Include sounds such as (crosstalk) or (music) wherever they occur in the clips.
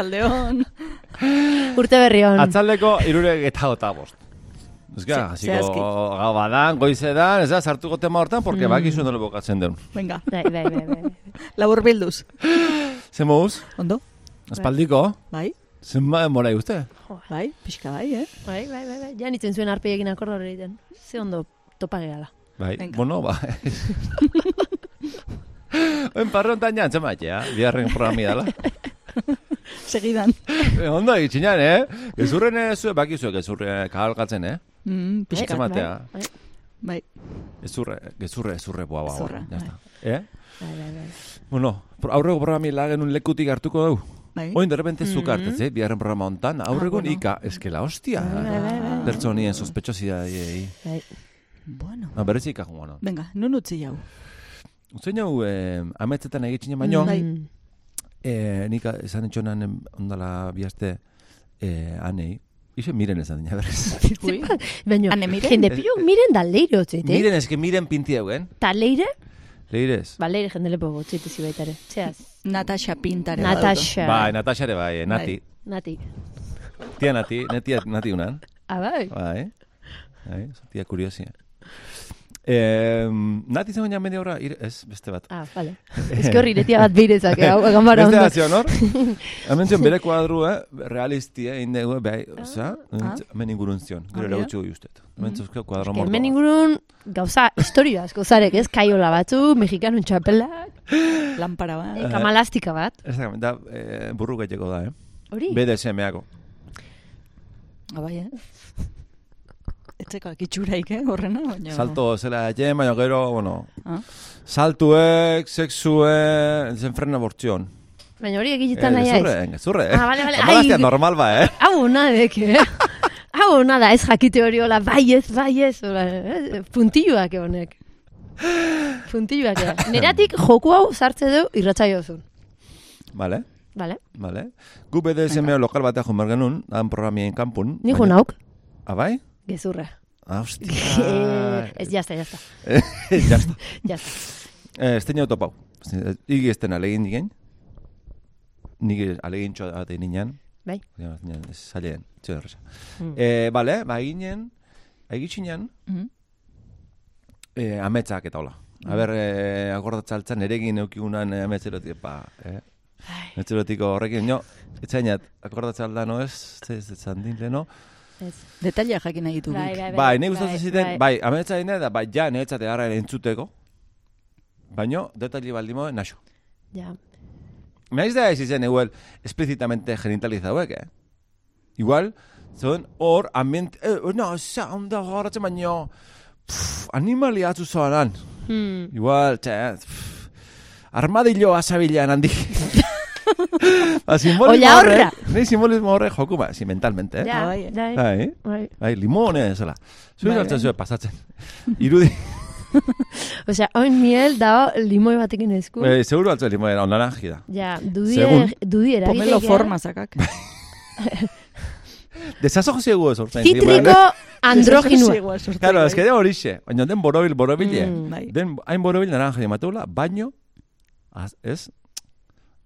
Arratxaldeon, atxaldeon. (laughs) Urte berri hon. Atzaldeko irure eta gota bost. Eska, Ze- hasiko gau badan, goizedan, ez da, sartuko tema hortan, porque Mm. bakizu nola bokatzen den. Venga, (laughs) Bai, bai, bai, bai. labur bilduz. Ze mouz, Ondo? espaldiko, Bai, zenba denbora uste? bai, pixka bai, eh? Bai, bai, bai, bai. Ja nitzen zuen arpeiekin akordo hori egiten. Ze ondo topa gehala. Bai, Venga. bueno, ba. (laughs) Oen parre hontan jantzen matea, biharren programi dala. Segidan. (laughs) E, ondo egitxinan, eh? (laughs) Gezurren ez zuen, bakizu, gezurre kagalkatzen, eh? Mm, pixka, Bai. Bai, bai. Gezurre, gezurre, gezurre, boa, boa. Gezurra, Ya bai. Eh? bai, bai, bai. Bueno, aurreko programi lagen un lekutik hartuko dugu. Bai. Oin, de repente zuk hartez, eh? Biharren programa hontan, aurreko bueno. ika, eskela, hostia. Bai, bai, bai, bai. Pertsonien sospetxosidadei. Bai. Bueno. No, berez ika jungo, no. Venga, nun utzi jau. Zein hau, eh, ametzetan egitxine baino, Bai. Mm. Eh, nik esan etxonan ondala bihazte eh, anei, Ixe miren esan dina berez. Ui. (laughs) Baina, Ane, miren? jende pilo miren da leire hotzite. miren, eske miren pinti eugen. Ta leire? Leirez. Ba, leire jende lepo gotzite zi baitare. Zeaz, Natasha Pintare. Natasha. Bai, Natasha ere bai, eh, Nati. Nati. Tia Nati, netia Nati unan. Ah, bai. Bai. Bai, tia kuriosia. Eh, Nati zen baina media horra, ir, ez, beste bat. Ah, vale. (laughs) Ez que horri letia bat beirezak, hau, gambara Beste ondo. bat zion, hor? (laughs) Hemen zion bere kuadru, eh? Realistia, indegu, bai, oza? ah. Hemen ingurun zion, gero Ah, ja. erautxu justet. Hemen zuzko kuadro Que mordo. hemen ingurun gauza historia asko zarek, ez? Kaiola batzu, mexikanun txapelak, (laughs) Lampara bat. eh, kamalastika bat. Exactamente, da, eh, burru gaiteko da, eh? Hori? BDSM-ako. Ah, bai, eh? Etzeko akitxuraik, eh? Horrena, baina... Salto zela jen, baina gero, bueno, Ah. saltuek, sexuek, zenfrena bortzion. Baina hori egitetan nahi gezurre, aiz. gezurre, eh? Ah, vale, vale. Kamalaztia Ai, normal ba, eh? Hau nadek, eh? Hau nada, ez jakite hori hola, bai ez, bai ez, hola, eh? puntilluak honek. Puntilluak egon. (laughs) Neratik joku hau sartze du irratzaio zuen. Vale, Vale? vale. Gu BDSM lokal batean jumar genuen, han programien kanpun. Ni jo nauk, Ah, bai? gezurra. Hostia. ez, jazta, jazta, ya está. jazta. (laughs) (laughs) Eh, este nio topau. Igi esten alegin digen. Nik alegin txoa bat egin nian. Bai. Ez zailen, txo derreza. Mm. Eh, bale, ba eginen, egitxinan, Mhm. eh, ametsak eta hola. A ber, eh, akordatzaltzan eregin eukigunan eh, ametzerotik, pa, eh? Ametzerodiko horrekin, no, etzainat, akordatzalda no ez, ez ez leno. Ez. Detaila jakin nahi ditu. Bai, bik. bai, Bai, nahi gustatzen ziten, bai, ametsa da, bai, ja, netzate gara entzuteko, baino, detalle baldimo, naxo. Ja. Naiz da ez izen igual explícitamente genitalizauek, eh? Igual, zuen hor, ambient, eh, no, za, onda horatzen baino, pff, animalia atzu zoanan. Hmm. Igual, txe, pff, armadillo asabilan handik. (laughs) (laughs) ba, simbolismo horra. Nei simbolismo horrek joku, ba, si mentalmente, eh? Ja, bai, eh. bai, Bai, limone, zela. Bai, hartzen zuen pasatzen. Irudi, (laughs) Osea, oin miel da limoi batekin esku. eh, seguro altzen limone, ondan da. Ja, dudi, Segun. dudi eragite. Pomelo forma zakak. Desazo zego ez hortzen. Zitriko androginua. Claro, es que de horixe, baina den borobil, borobile. Mm. Den, hain borobil naranja emateula, baino, az, ez,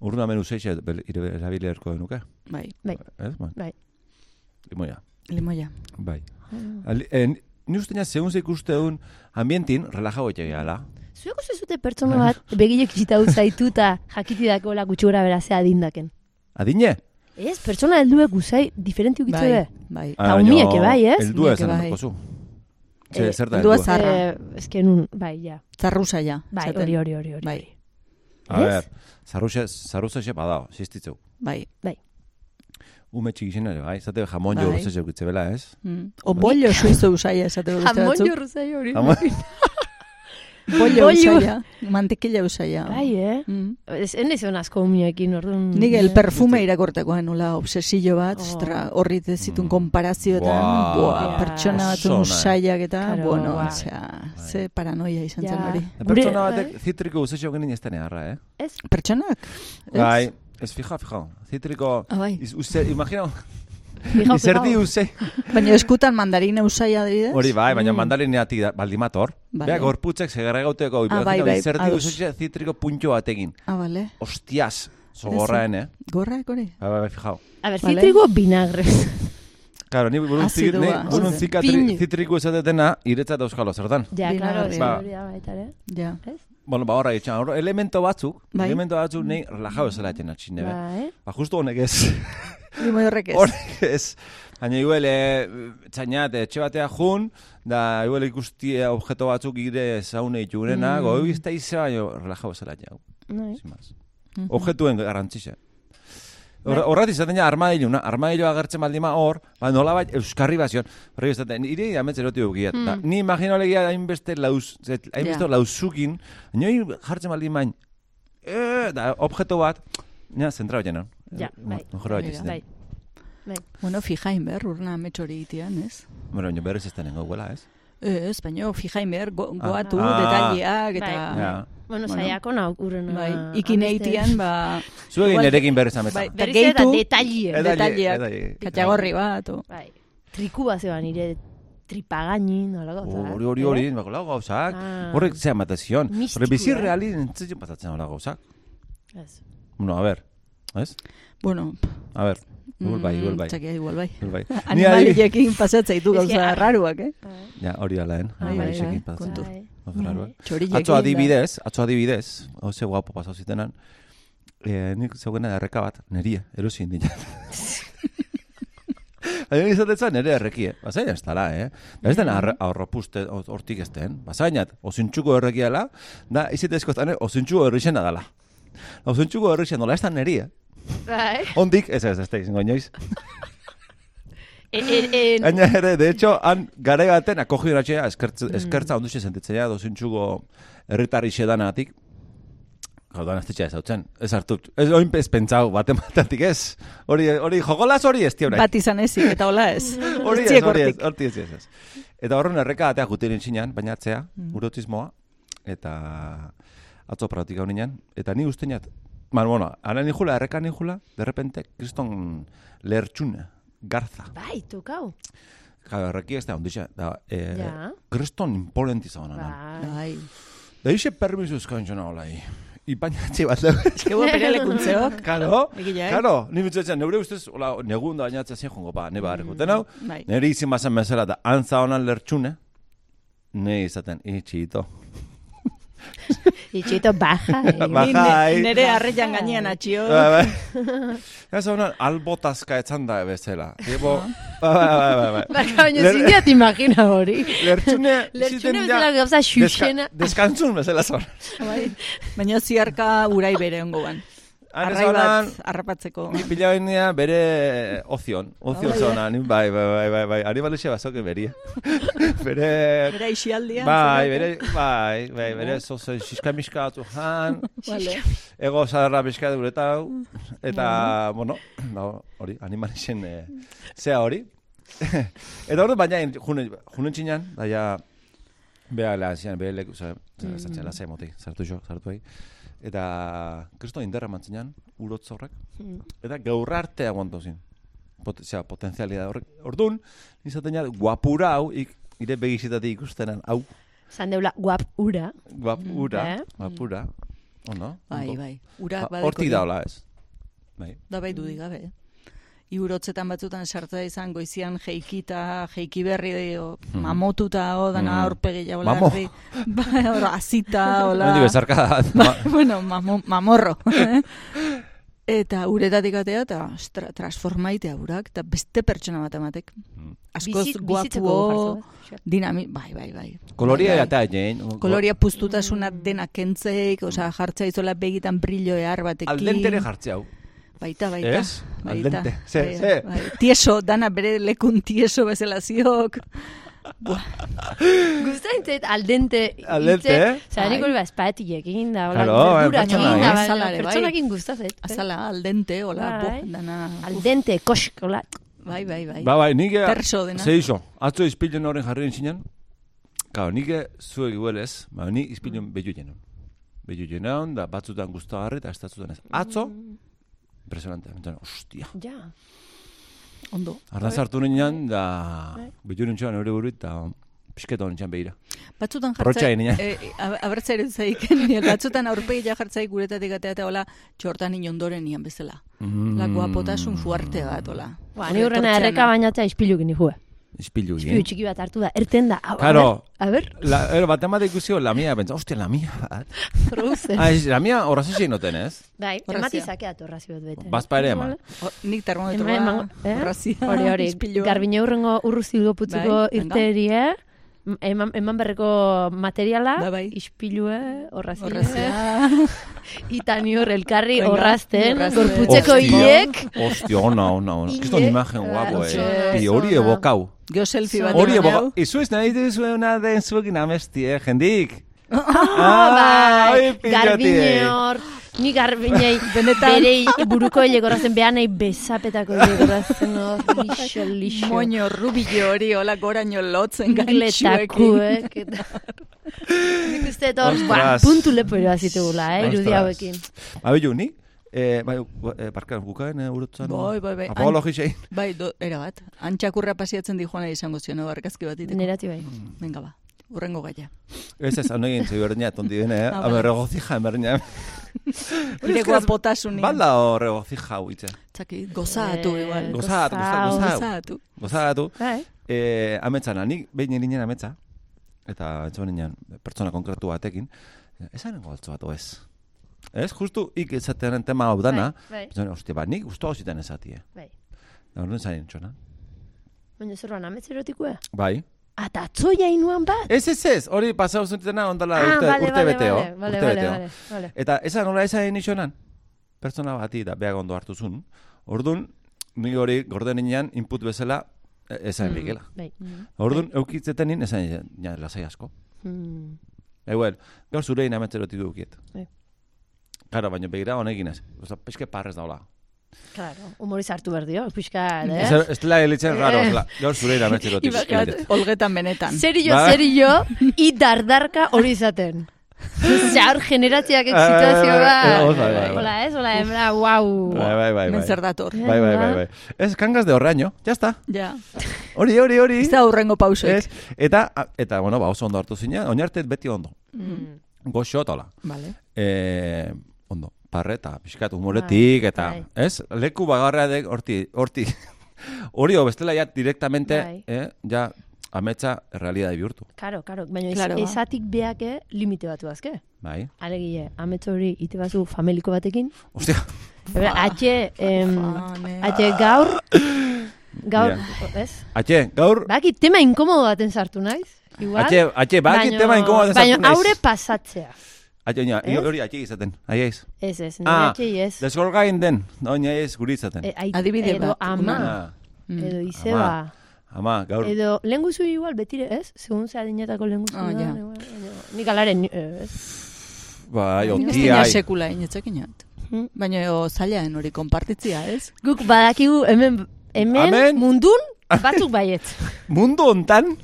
urruna menu seixe erabile erko denuke. Bai, Ez, man? Bai. Limoia, limoia. bai. Ali, en, ni usteina, segun ze ikusteun, ambientin, relajago egiala. Zueko zezute pertsona bat, begilek itxita zaitu eta jakitidako la gutxura berazea adindaken. Adine? Ez, pertsona helduek guzai diferenti ukitze Bai, be. bai. Ta umieke bai, ez? Eldua Umieke esan bai. bai. zu. Eh, zer da heldua heldua? zar- Zarra. Eh, ez que nun, bai, ja. Zarrusa ja. Bai, hori, hori, hori, hori. Bai. A Ez? ber, zarruxe, zarruxe xe badao, sistitzeu. Bai. Ume txikixen ere, bai, zate jamon Bai. jo urze zeukitze bela, ez? Mm. O bollo suizo usaia esate beste Jamon batzuk. jorruzai hori. Jamon- Bollo Bollo. usaia. Mantekila usaia. Bai, eh? Mm. Ez asko umiekin, orduan. Nik el perfume irakorteko nula obsesillo bat, Oh. ostra, horri zitun Mm. konparazioetan, Buah. buah, Ja. pertsona batzun Zona. usaiak eta, Claro, bueno, bai. osea, ze paranoia izan Ja. zen hori. Pertsona Gure- batek zitriko uzesio genin ez tenearra, eh? Ez? Pertsonak? Bai, ez fija, fija. Zitriko, Ah, bai. imagina, izerdi uze. Baina eskutan mandarina usaia adibidez? Hori bai, baina Mm. mandarineatik da- baldimator. Vale. Beak gorputzek segarra gauteko, Ah, bai, bai, izerdi ados. uze zitriko puntxo batekin. Ah, bale. Ostias, Zogorraen, eh? Gorrak hori? Bai, bai, bai, fijao. A ver, Vale. zitrigo vinagres. Claro, ni burun Azidua. zikit, ni zikatri, Pinu. zitriku esatetena iretzat euskalo, zertan? ja, claro, Vinagre. Ba. baita. Ja. Bueno, ba, horra itxan, hor, elemento batzuk, Bai. elemento batzuk nahi relajao esela etxen atxin, nebe. Bai. Ba, justo honek ez. (laughs) Limo horrek ez. Honek ez. Baina iguel, e, txainat, etxe batea jun, da iguel ikusti objeto batzuk gire zaune itxurena, Mm. mm. goi izte ize baino relajao esela etxen. Bai. Sin más. Mhm. Objetuen garantzixe. Bai. Hor- Horrat izaten ja armadiluna, armadilua agertzen baldima hor, ba nolabait euskarri bazion. Horri izaten, niri ametz eroti ukiet. Hmm. Ni imagino legia hainbeste lauz, hainbeste Ja. lauzukin, inoi jartzen baldin bain, e, da objeto bat, ja, zentra baina. Ja, bai. Bat Bai, izten. Bai. Bai. Bueno, fijain behar, urna ametxori itian, ez? Bueno, baina berrez ez denengo guela, ez? Ez, baina fijain behar, go, Ah. goatu, Ah. detaliak, eta... Bai. Ja. Bueno, Bueno. saiako nau urena. Bai, ikin eitian, ba, Zuegin Igual- erekin berrez ametza. Bai, Berriz eta detallie. Eda- detaileak. Detalle. katxagorri bat, o... Bai. Trikua zeba nire tripagaini, nola gauza. Oh, Hori, hori, hori, bako lau gauzak. Ah. Horrek zean batazion. Mistikoa. Horre bizi reali entzitzen patatzen hola gauzak. Ez. Bueno, a ver, ez? Bueno, A ver, igual bai, igual bai. Txakia, igual bai. Igual bai. (laughs) Animaliekin pasatzeitu Ez que, gauza ah. raruak, eh? Ja, hori alaen. Bai, bai, Animalixekin bai, pasatzen. kontu. Bai. Oso raroak. Txorillekin. Atzo adibidez, atzo adibidez, oze guapo pasau zitenan, eh, nik zeugena erreka bat, nerie, erosin dina. (laughs) Baina izatetza nere errekie, bazain ez dala, eh? Da ez den arre- aurropuste hortik ez den, bazainat, osintxuko errekiala, da izitezko zane, osintxuko errixena dala. Osintxuko errixen nola ez da nerie. Bai. Ondik, ez ez ez da izango inoiz. Baina ere, de hecho, han gare baten akogi horatxea eskertza, eskertza ondu sentitzea dozintxugo herritarri xedanatik. Gaudan ez ez hautzen, ez hartu, ez oin ez pentsau, bate matatik ez. Hori, hori, jogolaz hori ez tiaurai. Bat izan ezik, (laughs) eta hola ez. Hori ez, hori ez, hori ez, ez, ez. Eta horren erreka atea jutirin zinean, baina atzea, urotismoa, eta atzo praktika honean, eta ni ustenat, man, bueno, ara nijula, erreka nijula, de repente, kriston lertxuna, garza. bai, tokau. Claro, erreki ez da onditxa, da, eh, Ja. kriston imponenti zauna. Bai. (laughs) (laughs) Bai. Da ixe permisu eskaintxona olai. Ipainatxe bat dugu. Eske bo bere lekuntzeok. Karo, Egia, eh? karo, ni mitzatzen, neure ustez, hola, negun da bainatzen zen jongo, ba, ne barreko. Tenau, Bai. nire izin bazan bezala da, antza honan lertxune, ne izaten, itxito. (laughs) Itxito baja. (laughs) eh. Ba- ne- Nere arreian gainean atxio. Bai, bai. Ez honan, albotazka etzan da bezala. Tipo, bai, bai, bai, bai, bai. Baka baina Ler- zineat imagina hori. Lertxune, (laughs) Lertxune bezala gauza xuxena. Deska, deskantzun bezala zon. Bai. Baina ziarka urai bere ongoan. Arrai Arrai bat harrapatzeko. Ni pila bendia bere ozion, ozion Oh, zona, ni bai, bai, bai, bai, bai, ari balixe bazoke beria. bere, Bere isialdian. bai, bere, bai, bai, bere zozo xiska miska atu jan, Vale. ego zadarra bizka duretau, eta, bueno, no, hori, animalixen, eh, zea hori. eta hori, baina, junen, junen txinan, daia, beha lazian, beha leku, zara, zatzen lazea moti, zartu jo, zartu bai. Eta, kristo inderra mantzinan, urotz horrek, Mm. eta gaur arte aguanto zin. Pot, zera, potentzialidad horrek. Orduan, izaten ja, guapura hau, ik, ire begizitatik ikustenan, hau, Zan deula guap ura. guapura, Eh? guapura. Ondo? Bai, bai. Urak Ba, badeko Hortik daula ez. Bai. Da bai dudik gabe. eh? Iurotzetan batzutan sartza izan goizian jeikita, jeiki berri o, mamotuta o dana Hmm. aurpegi ja Mamo. (laughs) Bai, ora azita hola. (laughs) Ba, bueno, mamo, mamorro. eh? (laughs) eta uretatik atea eta ostra, transformaitea urak, eta beste pertsona bat ematek. Mm. Askoz Bizit- guapuo, dinami, bai, bai, bai. Koloria Bai, bai. eta jein. Koloria puztutasuna dena kentzeik, osea, jartza izola begitan brillo ehar batekin. Aldentere jartze hau. Baita, baita. Ez? Baita. Aldente. Ze, Bai, ze. bai. Tieso, dana bere lekun tieso bezala ziok. Gustaintzait aldente. Aldente, hitze, eh? Zara nik Bai. hori ba, espaetilekin da, hola, Claro, bai, verdurakin, pertsona, da, eh? bai, Azalare, bai. pertsonakin gustazet. Azala, aldente, hola, Bai. bo, dana. Aldente, kosk, hola. Bai, bai, bai. Ba, bai, nike... Terso dena. Ze iso, atzo izpilen horren jarri zinen. Kao, nike zuek iguelez, ba, ni izpilen behu jenon. Behu jenon, da batzutan guztagarri eta ez batzutan ez. Atzo, impresionante, entzun, ostia. Ja. Ondo. Arda zartu ninean, da Bai. behu nintxoan hori buru eta Pisketo nintzen behira. Batzutan jartzai, egin, e, abertzaren zaik, batzutan aurpegia jartzai guretatik atea eta hola, txortan inondoren nian bezala. Mm. La guapotasun fuerte bat, hola. Ba, ni hurrena erreka bainatzea ispilukin nihue. Ispilu, Ispilu txiki bat hartu da, erten da. Hau, Claro. A ver, La, ero, bat emate ikusio, la mía, pentsa, hostia, la mía, bat. (laughs) produce. Ah, la mía, horra zein noten, ez? Bai, emati zakea torrazio bat bete. Bazpa ere eman. O, nik termometroa, eman- eh? horrazia, Hori, hori, (laughs) garbine hurrengo urruzilgo putzuko Bai, irterie, m- eman, eman berreko materiala, Bai, bai. ispilue, horrazia, (laughs) Horrazia. itani hor elkarri horrazten, gorputzeko Hostia. hilek, Hostia, ona, ona, ona. Kiston imagen Ah, guapo, oso eh. oso hori ebokau. Geo selfie bat. Hori ebokau. Izu ez nahi duzuena den zuekin amesti, eh, jendik. (laughs) Ah, bai, garbine hor, ni garbinei (laughs) Benetan. bere buruko hilegorazten behanei bezapetako hilegorazten hor, lixo, lixo. Moño rubillo hori, hola goraino lotzen gaitxuekin. Nik uste dut hor, ba, puntu lepo erazitugula, eh, irudi hauekin. Abilu, ni? Eh, bai, eh, barkan, bukaen, eh, urutzen. Bai, bai, bai. Apologisein. Bai, do, era bat. Antxakurra pasiatzen di joana izango zion, no, argazki bat iteko. Nerati bai. Venga ba, urrengo gaia. Ez ez, hano egin zeiberdina, tondi dene, eh? Ah, Habe, vale. regocija, emberdina. Nire (laughs) guapotasunin. Balda o regocija hau itxe. Txaki, gozatu Eh, igual. Gozatu, gozatu. Gozatu. Gozatu. Bai. Eh, ametzana, nik behin ninen ametza, eta entzuen ninen pertsona konkretu batekin, esan goltzo bat ez. Ez, justu ik ezatearen tema hau dana, Bai, bai. Hostia, ba, nik usto hau ziten ezatie. Bai. Da, orduan zain entxona. Baina zerban ametzerotikoa? Bai. Ata atzoia inuan bat? Ez, ez, ez, hori pasau zutena ondala ah, urte, vale, urte beteo. vale, vale, urte vale, beteo. vale, vale. Eta esan nola esan nixonan, pertsona bati da beha ondo hartu zuen. Orduan, ni hori gorden inean input bezala eh, esan Mm, likela. Bai. Orduan, eukitzeten nien esan nien, lasai asko. Mm. Eguel, gaur zure inametzeroti dukiet. Bai. Claro, baina begira honekin ez. Osa, peske parrez daula. Claro, humoriz hartu behar dio, pixka, Ez, eh? ez dela elitzen raro, zela, gaur zure Imaginat, (laughs) olgetan benetan. Serio, Bai. serio, i dardarka hori izaten. Zahar generatziak situazio bat. bai, bai. Hola, ez? Hola, embra, guau. Bai, bai, bai, Men bai. dator. Bai, bai, bai, bai. Ez, kangas de horraino, ya está. Ja. Hori, hori, hori. Ez da urrengo pausoek. Ez, eta, eta, bueno, ba, oso ondo hartu zina, oinartet beti ondo. Mm. Goxo, tola. Vale. Eh, ondo, parreta, pixkat humoretik, Bai, eta, bai. ez? Leku bagarra de, horti, horti, (laughs) hori ho, bestela ja direktamente, Bai. eh, ja, ametsa realidade bihurtu. Karo, karo, baina ez, Claro, ezatik beake limite batu azke. Bai. Alegile, ametso hori ite bazu familiko batekin. Ostia, Eba, atxe, em, atxe gaur, gaur, ez? atxe, gaur, Baki, tema inkomodo baten sartu naiz. Igual. atxe, atxe, baki tema inkomoda Baina aure pasatzea. Oina, Ez? hori atxe izaten, aiez. Ez, ez, nire Ah, atxei ez. desgorgain den, oina ez guri izaten. E, ait- Adibide edo ama, Ah, Mm. edo izeba. Ama. gaur, Edo, lehen guzu igual betire, ez? Segun ze adinetako lehen guzu Ah, da, ja. Nik alaren, eh, ez? bai, Ez oti, dira ai. sekula inetzekinat. Hmm. Baina o, zailaen hori konpartitzia, ez? Guk badakigu hemen, hemen Hemen- mundun batzuk baiet. (laughs) Mundu hontan,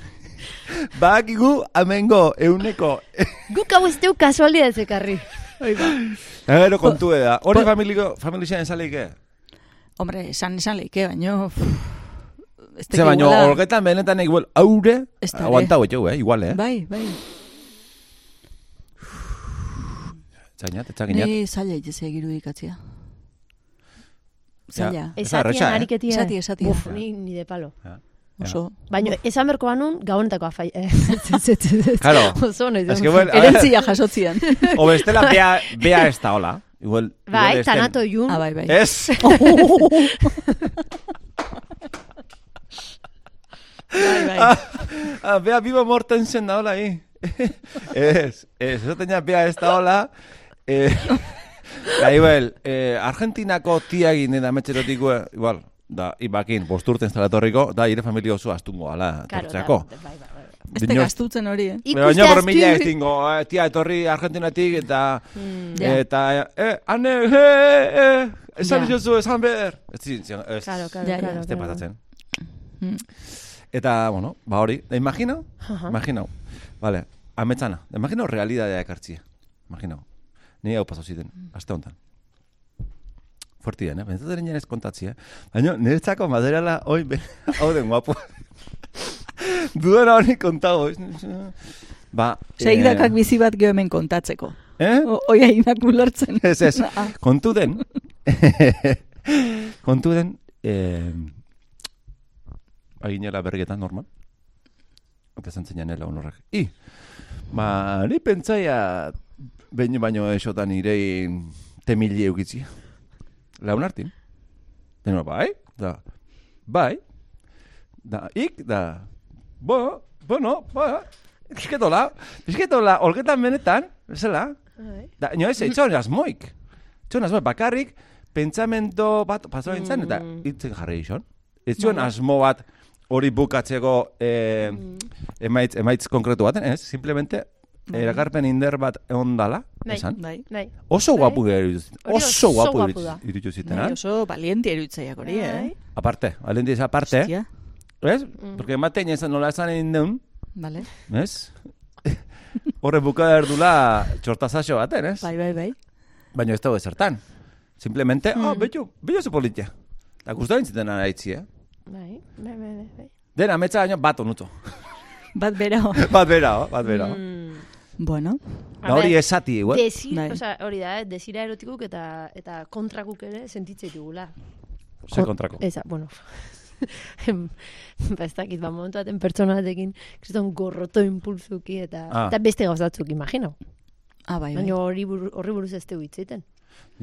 (laughs) bakigu amengo euneko, (laughs) Guk hau ez deu kasualidad ekarri. Gero kontu da. Hori familiko, familixean esaleik, eh? Hombre, esan esan leike, baino... Ez Ze baino, holgetan benetan igual, aure, Ez da, aguantau etxeu, eh? Igual, eh? Bai, bai. Txainat, etxakinat. Ni zaila itese irudikatzia. Zaila. Ez da erresa, Esatien eh? ariketia. Esati, esati. Buf, ni, ni de palo. Oso. Baina, esan berko banun, gabonetako afai. Eh. (laughs) (laughs) Claro. Oso nahi Ez que, bueno, Erentzia jasotzian. o bestela bea, bea ez da, hola. Igual, Bai, igual tanato jun. ah, bai, bai. Ez. (laughs) bai, bai. Ah, bea vivo mortensen da, hola, hi. Ez, ez, eso teña bea ez da, hola. Eh, da, igual, eh, Argentinako tiagin den ametxerotiko, eh, igual, da, ibakin, bosturten zalatorriko, da, ire familia oso astungo, ala, Claro, tortzeako. da, bai, bai, bai. Ez te gastutzen hori, eh? Baina baina mila ez dingo, eh, tia etorri Argentinatik eta... Mm, ja. Eta, eh, ane, eh, eh, esan Ja. dituzu, esan behar. Ez zin, zin, ez, Claro, claro, ja. claro. ez claro. pasatzen. Mm. Eta, bueno, ba hori, da imaginau, Aha. imaginau. Vale, ametzana, da imaginau realidadea ekartzia. Imaginau. Ni hau pasau ziten, aste honetan. Fuerti den, eh? Bentzatzen ez kontatzia. Baina, niretzako materiala, oi, be- (laughs) hau den guapo. (laughs) Dudana hori kontago. ez? Ba, Segidakak bizi bat geho hemen kontatzeko. Eh? Oia inak ulertzen. (laughs) Ez, ez. Ah. Kontu den. kontu den. Eh, Aginela bergetan, normal. Eta zentzen janela honorrak. I, ba, ni pentsaia behin baino esotan irein temili eukitzi. Laun hartin. Deno, bai, da, bai, da, ik, da, bo, bueno, ba, pizketola, pizketola, olgetan benetan, bezala, Bai. Da, no, ez, etxon asmoik. Etxon asmoik, bakarrik, pentsamento bat, paso nintzen, eta Mm. hitzen jarri izan. Etxon asmo bat hori bukatzeko eh, emaitz, emaitz konkretu baten, ez? Simplemente, Bai. erakarpen inder bat egon dala, Bai. esan. Bai. Bai. Oso Bai. guapu Oso guapu iruditu ziten, Bai, ah? oso valiente eruditzaiak hori, eh? Bai. Aparte, alendiz aparte, Hostia, ez? Mm. Porque ematen ezan nola esan egin deun, vale. ez? (laughs) Horre buka erdula txortazaxo baten, ez? Bai, bai, bai. Baina ez dago ezertan. Simplemente, Hmm. ah, betxu, betxu zu politia. Eta guztu dintziten araitzi, eh? Bai, bai, bai, bai. Dena, ametsa baino bat onuto. Bat berao. (laughs) bat bera, oh, bat bera. oh. Mm. Bueno, Da hori esati, igual. Desi, Bai. osea, hori da, eh? desira erotikuk eta eta kontrakuk ere sentitzen digula. Zer kontrako. Eza, bueno. (laughs) ba, ez dakit, ba, momentu baten pertsona batekin, kriston gorroto impulsuki eta, Ah. eta beste gauzatzuk, imagino. ah, bai, bai. Baina horri buru, horri buruz ez tegu hitzeiten.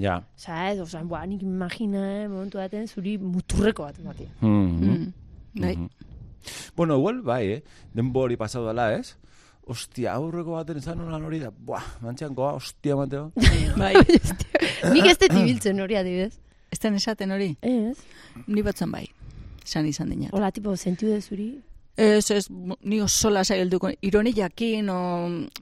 Ja. Osa, ez, osa, boa, nik imagina, eh, momentu baten zuri muturreko bat emati. Mhm. Mm. Bai. Mhm. Bueno, igual, bai, eh? Denbo hori pasau dela, ez? Ostia, aurreko baten esan honan hori da, buah, mantxean goa, ostia mateo. (laughs) bai. (laughs) nik ez dut ibiltzen hori adibidez. Ez den esaten hori? Ez, Ni batzen bai. Esan izan dina. hola, tipo, sentiu de zuri, Ez, ez, ni oso lasai helduko. Ironi jakin, o,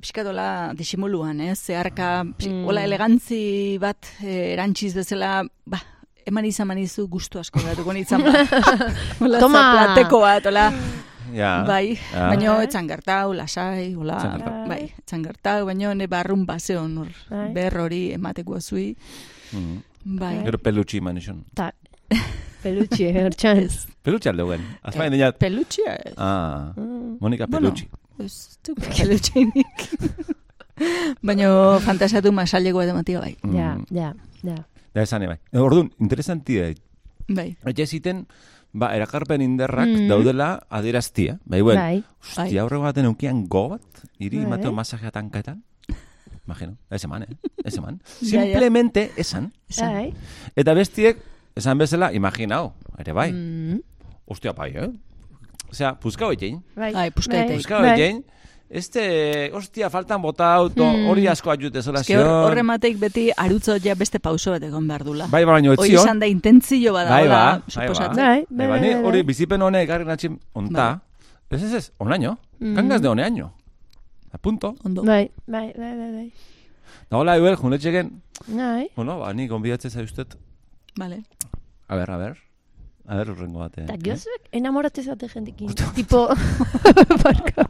pixkatola disimuluan, ez? Zeharka, pixk, Mm. hola elegantzi bat eh, erantziz bezala, ba, eman izan manizu gustu asko datuko nintzen, ba. (laughs) Toma. zaplateko bat, hola. Ja. Bai, Ja. baina Bai. etzan gertau, lasai, hola, bai, etzan gertau, baina ne barrun baseon hor, Bai. ber hori emateko zui, Mhm. bai. Gero pelutxi man izan. eta (laughs) pelutxe, hortxan ez. Pelutxi alde guen. Azpain dinat. Pelutxia ez. Ah, Mm. Monika Bueno. pelutxi. Ez du pelutxinik. (laughs) baina fantasiatu masaileko bat ematia bai. Ja, Mm. ja, ja. Da esan, bai. Orduan, interesanti da. Bai, Etxe ziten, ba, erakarpen inderrak Mm. daudela adieraztia. Bai, buen. Bai, Ostia, aurreko baten eukian go bat, iri Bai. mateo masajea tanketan. Imagino, ez eman, eh? Ez eman. (laughs) Simplemente esan. esan. bai. Eta bestiek, esan bezala, imaginau, ere bai. Mm. Ostia, bai, eh? Osea, puzkau egin. Bai, Bai, puskaetek. Puzkau bai. Este, ostia, faltan bota auto, Mm. hori asko ajute zola Eske hor, horre mateik beti arutzo ja beste pauso bat egon behar dula. Bai, baina Hoi etzion. izan da intentzio bada, Bai, ba, bai, ba. suposatzen. Bai, Bai, bai, ba, ni bai, hori bai. bizipen honek garri natxin onta. Ez ez ez, onaino. Mm. Kangas de oneaino. A punto. Ondo. Bai, bai, bai, bai, bai. Da hola, igual, junetxeken, Bai. bueno, ba, ni gonbidatzen zauztet. Vale. A ber, a ber. A ber, urrengo bate. Eta giozuek enamoratu zate jendekin. tipo... (laughs) Barka.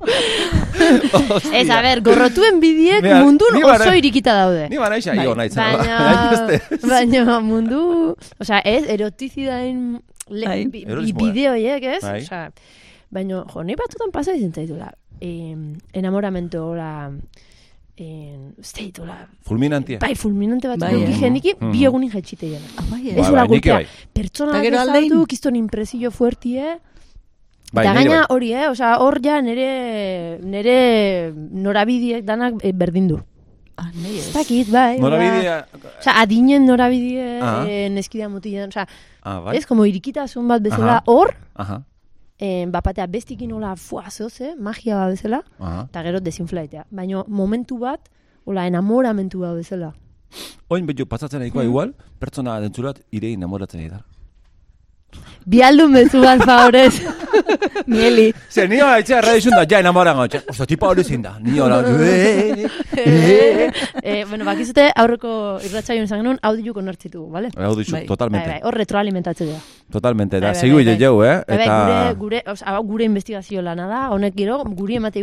Ez, a ber, gorrotuen bidiek Mira, mundun oso bara- irikita daude. Ni bana isa, Bai, io naitzen. Baina, (laughs) baina mundu, osea, ez, erotizidain le, Bai. bideoiek, ez? Bai. Osea, baina, jo, nahi batzutan pasa izan zaitula. Eh, enamoramento, hola, eh, ez zaitula, Fulminantia. bai, fulminante bat, Bai, bai, eh. geniki, Mhm. bi egunin jaitxite jena. Ah, bai, Ez Bai, hola bai, bai. pertsona ezautu, kiston impresio fuertie, Bai, eta gaina bai. hori, eh? Osea, hor ja nere, nere norabideek danak eh, berdin du. Ah, ez. Ez dakit, bai. Norabidea... Osea, adinen norabidea, Ah. eh, neskida mutilan, osea, Ah, bai. ez, como irikitasun bat bezala hor, Aha, eh, bapatea bestikin hola fuazoz, eh, magia bat bezala, eta gero desinflaitea. Baina momentu bat, hola enamoramentu bat bezala. Oin betu pasatzen nahikoa igual, pertsona dentzurat irei enamoratzen da. Bialdun bezu bat favorez. (laughs) Mieli. Ze, ni hori etxea erra da, ja enamoran hau. Osta, tipa hori zin da. Ni (laughs) hori, eh, bueno, bakizute aurreko irratxaion izan genuen audiuk onartzitu, bale? Hau dizu, Bai. Bai, totalmente. bai, hor retroalimentatzen dira. Totalmente, da, Bai, bai, segu bai, jau, eh? Bai, Eta... gure, gure, hau gure investigazio lana da, honek gero, guri ber.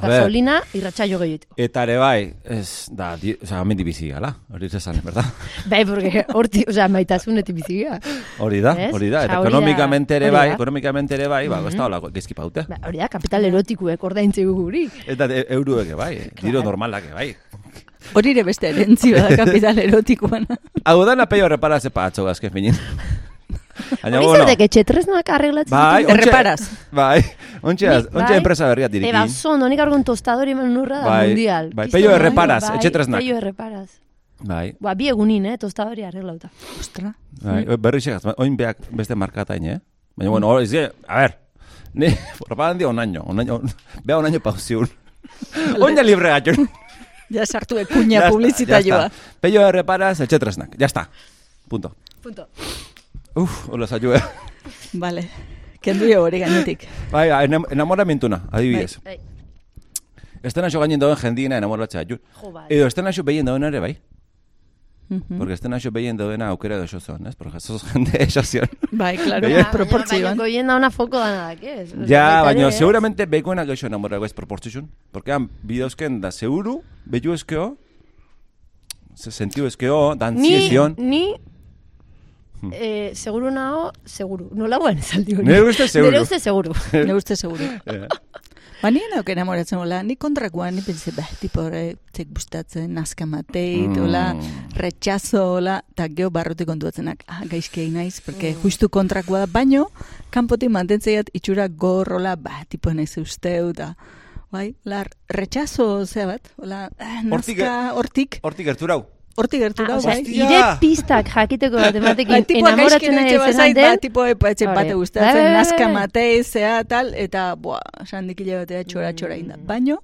gasolina, irratsaio gehiago. Eta ere bai, ez, da, di, o sea, amendi bizi gala, hori zesan, verdad? (laughs) Bai, porque horti, osea, maitasunetik bizigea. Hori da, hori da, eta ekonomikamente ere bai, ekonomikamente ere bai, ba, ez da holako, gezki paute. Ba, hori da, kapital erotikuek ordaintzegu guri. Eta de, euroek bai, diro normalak bai. Hori ere beste erentzioa da (laughs) kapital erotikoan. Hau da napeio repara zepa atzo azken finin. Baina, Hori bueno, zertek etxetresnak arreglatzen bai, ontxe- Erreparaz. Bai, ontxe, Nik, ontxe bai. enpresa berriat Eba, dirikin. son, honik argon tostadori eman nurra da Bai, mundial. bai, peio bai, erreparaz, bai, etxetresnak. Peio erreparaz. Bai, Ba, bi egunin, eh, tostadori arreglauta. Ostra. bai, berri xegaz, oin beak beste markatain, eh? Baina, bueno, hori, ze, a ver, ni, (laughs) propagan di un año, un año, (laughs) bea un año pauziun. (laughs) Oina libre gatxun. Ja sartu ekuña publizitaioa. Peio erreparaz, etxetresnak, ya está. Punto. Punto. Uf, hola zailu, eh? Vale. Kendu jo hori gainetik. Bai, enam, enamoramentuna, adibidez. Bai. Estena xo gainen dauen jendiena enamoratzea, ju. Jo, bai. Edo estena xo behien dauen ere, bai? Porque estena xo behien dauen aukera edo xozon, ez? Porque sos jende esozion. Bai, claro, Baina- proportzioan. Baina goien da una foko dana da, ez? Osea, Ja, baita baina seguramente bekoenak eixo enamorago ez proportzizun. Porque han bideozken da seguru, behu ezkeo, se sentiu ezkeo, dantzi Ni, ezion. ni, eh, seguru nao, seguru. Nola guen esaldi hori? Nire uste seguru. Nire uste seguru. (laughs) Ne uste seguru. Eh, Ba, ni nauk enamoratzen hola, ni kontrakoan, ni pentsa, bah, tipo, horre, tek gustatzen, nazka mateit, Mm. hola, retxazo, hola, eta geho barrutik kontuatzenak, ah, gaizkei naiz, porque justu kontrakoa da, baino, kanpotik mantentzeiat itxura gorrola, ba, tipo naiz usteu, da, bai, la, retxazo, zea bat, hola, ah, Hortik- nazka, hortik, Hortik gerturau. Hortik gertura, Ah, bai. Ire pistak jakiteko (laughs) bat ematekin Ba, tipo enamoratzen ari izan bazait, ba, den, tipo, epa, etxe Hori. bate Bai, gustatzen, bai, bai, nazka bai. matei, zea, tal, eta, boa, sandikile batea txora txora inda. Mm. Baino,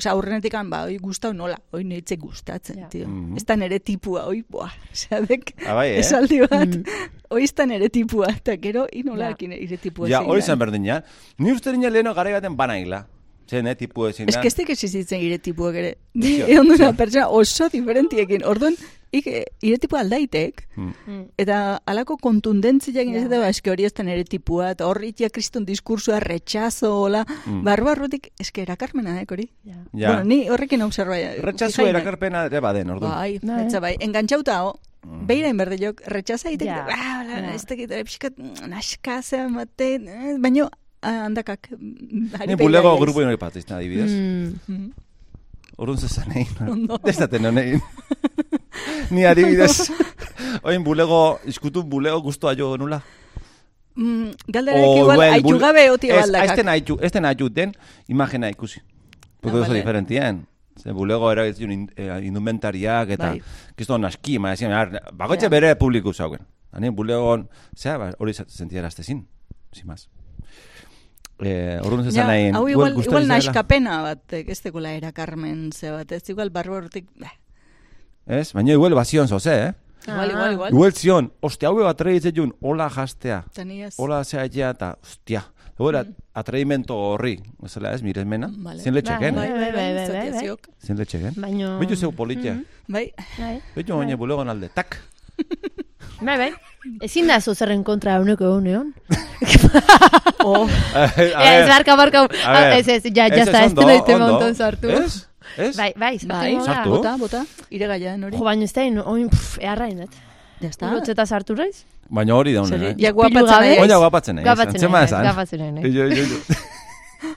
Osa, aurrenetik ba, oi gustau nola, oi nitze gustatzen, tio. Mhm. Ez da nere tipua, oi, boa, zeadek, Ah, bai, eh? esaldi bat, Mm. oi ez da nere tipua, eta gero, inola Ja. ekin ire tipua Ja, hori zen berdina. Ni uste dina leheno gara baten banaila. Zen, eh, tipu ezin Ez da. que ez dik existitzen ire tipuak ere. (laughs) Egon duna pertsona oso diferentiekin. Orduan, ik, eh, ire tipua aldaitek, Mm. Mm. Eta alako kontundentzia egin Ja. ez da, eske hori ez da nere tipua, eta horri itia kriston diskursua, retxazo, hola, Mm. barbarrutik, eske erakarmena, eh, hori? Ja. Ja. Bueno, ni horrekin observa. Retxazu erakarpena ere baden, orduan. Bai, Bai. etza bai, engantxauta, ho, beira inberde jok, retxaza egiten, Ja, ah, ez dakit, ere pixkat, mm, naska, zea, mate, eh, baino, ah, handakak, mm, hari (laughs) (laughs) Ni begira (laughs) bulego grupo hori patzizten adibidez. Mm. Mhm. Orduan zezan egin. Ez daten honein. Ni adibidez. Oin bulego, izkutun bulego guztua jo nula. Mm, Galderek igual, haitu gabe oti Ez, baldakak. aizten haitu, ezten haitu den, imagina ikusi. Porque Ah, oso vale. diferentien. Ze bulego erabiltzen in, eh, indumentariak eta Bai. kiston aski, ma ezin, bagoitze Ja. bere publiku zauen. Hani bulegon, zera, ba, hori sentiara aztezin, sin más. Eh, orduan zezan Ja, nahi, hau igual, gustatzen igual zaidala. naskapena bat, eh, ez tekola erakarmen ze bat, ez igual barbarrutik, bah, Ez? Baina igual bazion zoze, eh? igual, Ah. igual, igual. Igual zion, ostia, hau bat atreitzen jun, hola jastea, hola zea egia eta, ostia, Hora, atreimento horri, ezela ez, miresmena, Vale. zin letxeken, Bai, eh? bai, bai, bai, bai, bai. ziok. Zin letxeken. Baino... Bitu zeu politia. Mhm. Bai, Bai, Bitu baina bulegon alde, tak. (laughs) bai, bai. Ezin da zozerren kontra euneko eguneon. (laughs) oh, Ez, barka, barka. Ah, Ez, ez, ja, ja, está, ez dela ite monton sartu. Ez? Ez? Bai, bai, bai, sartu. bota, bota, iregaian hori. Jo, baino ez da, oin, pff, earrain, et. Ya está. Urotzeta sartu raiz? Baina hori da honen, eh? ja guapatzen nahi. Oina guapatzen nahi. Antzema nahi, esan. gapatzen nahi. Jo, jo, jo.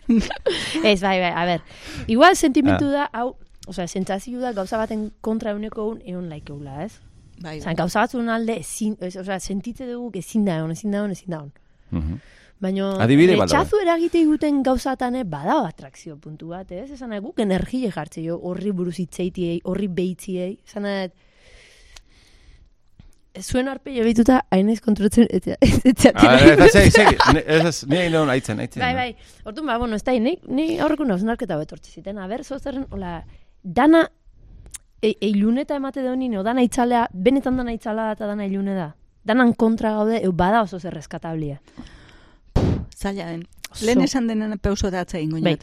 (laughs) Ez, bai, bai, a ber. Igual sentimentu Ah. da, hau, osea, sentsazio da gauza baten kontra euneko egun egon laikeula, ez? Bai, Osa, gauza batzun alde, ezin, ez, osea, sentitze dugu ezin da egon, ezin da egon, ezin da egon. Mhm. Baina, Adibide bat retxazu eragite egiten gauzatan badao atrakzio puntu bat, ez? Esan nahi, guk energie jartze jo, horri buruz hitzeitiei, horri behitziei, esan nahi, zuen arpe behituta, hainez kontrotzen, ez ez Ah, ez ez, ni egin duen aitzen, aitzen. Bai, bai. Orduan, ba, bueno, ez da, ni, ni aurreko nauz narketa betortzi ziten. A ber, zozerren, hola, dana, e, eiluneta emate da honi, o dana itzalea, benetan dana itzala eta dana eilune da. Danan kontra gaude, eu bada oso zer reskatablia. zaila den. Oso. Lehen esan denen pauso da atza ingo Bai.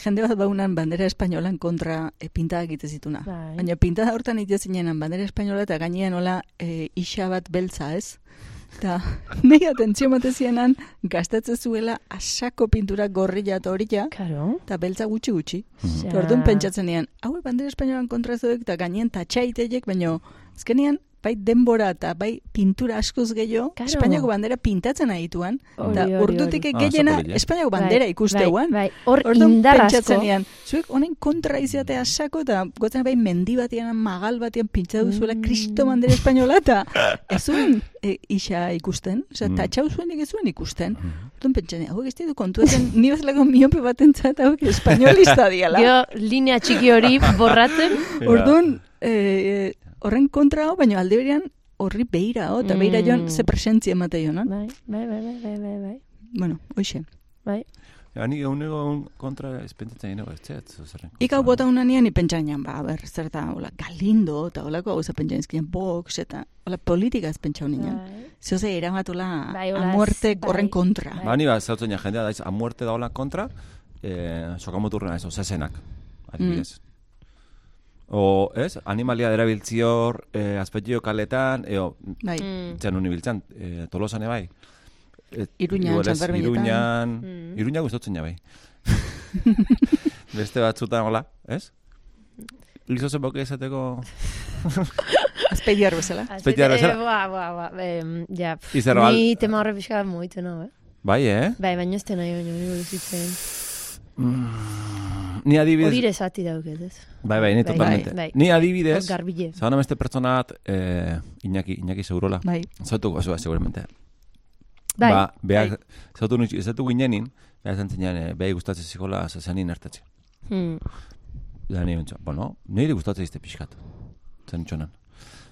Jende bat baunan bandera espainolan kontra e, pintada egite zituna. Bai. Baina pintada hortan ite zinenan bandera espainola eta gainean hola e, isa bat beltza ez. Ta, nahi atentzio matezienan, gastatze zuela asako pintura gorrila eta horila, Karo. eta beltza gutxi gutxi. Eta orduan pentsatzen nian, hau bandera espainolan kontra zuek, eta gainen tatxaiteiek, baino, azkenian, bai denbora eta bai pintura askoz gehiago, Claro. Espainiako bandera pintatzen ahituan, Hori, eta urdutik. Ah, gehiena polita. Espainiako bandera Bai, ikusteuan. Bai, bai. hor Orduan indar pentsatzen asko. zuek honen kontra izatea asako, eta gotzen bai mendi batean, magal batean pintza duzuela Mm. kristo bandera espainola, eta (laughs) ez zuen e, isa ikusten, osea, Mm. tatxau zuenik ez zuen ikusten. Orduan pentsatzen, hauek ez ditu kontuetan, ni bezalako miope batentzat hauek espainolista diala. (laughs) Gero linea txiki hori borratzen. Orduan, (laughs) eh, horren kontra hau, baina alde berean horri beira, oh, eta beira joan Mm. ze presentzia emate no? Bai, bai, bai, bai, bai, bai, bai. Bueno, hoxe. Bai. Ja, ni eguneko un kontra espentatzen gino, ez zet, zerren. Ik hau bota unanean ni pentsainan, ba, ber, zer da, hola, galindo, eta holako gauza pentsain ezkian, box, eta hola, politika ez pentsau nian. Bai. Zio ze eramatula Bai, a muerte bai, horren kontra. bai. Ba, ni ba, zautzen jendea daiz, a muerte da hola kontra, eh, sokamoturrena ez, zezenak, adibidez. O, ez, animalia derabiltzi hor, eh, azpetio kaletan, eo, Bai, Mm. zen unibiltzan, eh, tolosane bai. Et, Iruñan, igual ez, San Ferminetan. Iruñan, Mm. Iruña gustatzen ja bai. (laughs) Beste batzutan, hola, ez? Lizo zenboke esateko... (laughs) azpeidiar bezala. Azpeitia bezala. Eh, ba, ba, ba, em, ja, pff, Izarro al- ni tema horre pixka moitzen hau, eh? Bai, eh? Bai, baina ez nahi baina hori buruz hitzen. Ni adibidez... Hori ere zati dauket, ez? Bai, bai, ni Bai, totalmente. bai, bai. Ni adibidez... Garbile. Zaban beste pertsonat, eh, Iñaki, Iñaki Segurola. Bai, Zautu gozoa, seguramente. Bai, Ba, beak, bai. zautu ez zautu ginenin, beha zantzinean, eh, beha gustatzen zikola zezanin hartatze. Hmm. Da ni bentsa, bueno, nire gustatzen izte pixkat. Zen txonan.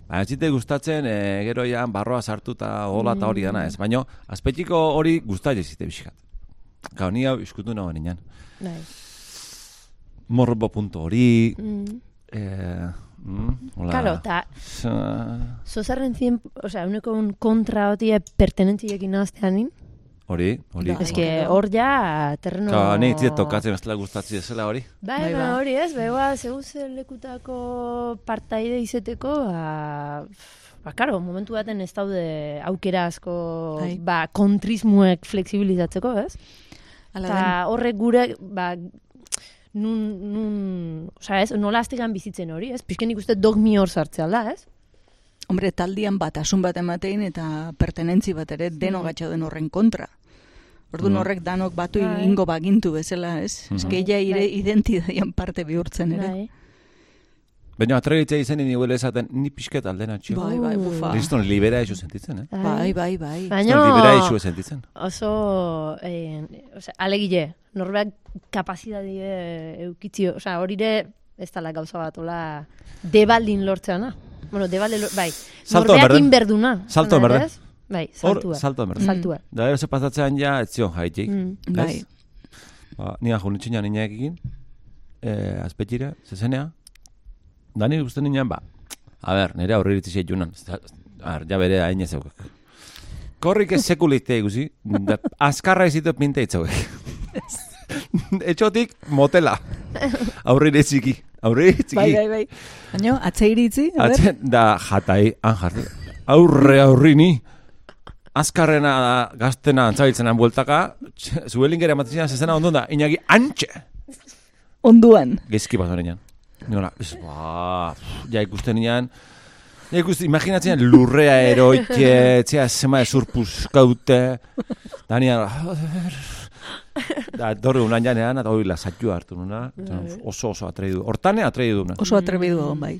Ba, ez zite gustatzen, e, gero ean barroa sartu eta hola eta hori dana ez. Baina, azpetiko hori gustatzen izte pixkat. Gau, ni hau iskutu nago nian. Bai. Morbo punto hori, Mm. eh, mm, hola. Claro, eta Sa- zozarren zien, osea, uneko un kontra hotie pertenentziekin nahaztean nin. Hori, hori. Bai. Ez que hor ja terreno... Ka, ni zite tokatzen ez dela gustatzen ezela hori. Bai, Bai, ba. hori ez, bai, ba, zer lekutako partaide izeteko, ba, ba, karo, momentu baten ez daude aukera asko, Bai. ba, kontrismuek fleksibilizatzeko, ez? Eta den. horrek gure, ba, nun, nun, osea, ez, nola aztegan bizitzen hori, ez? Pizken ikuste dogmi hor sartzea da, ez? Hombre, taldian bat asun bat ematein eta pertenentzi bat ere deno gatxo den horren kontra. Orduan Mm. horrek danok batu Bai. ingo bagintu bezala, ez? Mhm. Eske ella ire Bai. identidadian parte bihurtzen ere. Bai. Baina atrebitzea izen ni huele esaten, ni pixket aldena txio. Bai, bai, bufa. Kriston libera isu sentitzen, eh? Bai, bai, bai. Baina, Kriston libera isu sentitzen. oso, eh, osea, alegile, norbeak kapazidadie eukitzio, osea, hori ere ez dala gauza bat, ola, debaldin lortzeana. Bueno, debalde, bai, Salto norbeak inberduna. Salto ez? Bai, Hor, saltua. salto emerda. Saltua. Da ero ze pasatzean ja, ez zion jaitik. Mm. Bai. Ba, ni ajo nitxina niñaekin, eh, azpetxira, zezenea. Da ni uste niñan, ba, a ber, nire aurri iritzi junan. A ber, ja bere hain ez eukak. Korrik ez sekulite ikusi, da, azkarra ezitu pinte itzauek. (laughs) Etxotik motela. Aurri itziki. Aurri itziki. Bai, bai, bai. Baina, atzeiritzi, a ber, Atzen, da jatai, han jarri. Aurre aurrini. Azkarrena da gaztena antzabiltzenan bueltaka, zuelin gere ematzen zezena ondon da, inaki antxe. onduan. Gezki bat horrean. Nola, ez, ba, ja ikusten nian, ja ikusten, imaginatzen lurrea eroike, txea zema ezur puskaute, da nian, da, dorre unan janean, eta hori lasatxua hartu nuna, eta oso oso atreidu, hortane atreidu duna. Oso atrebidu egon, bai.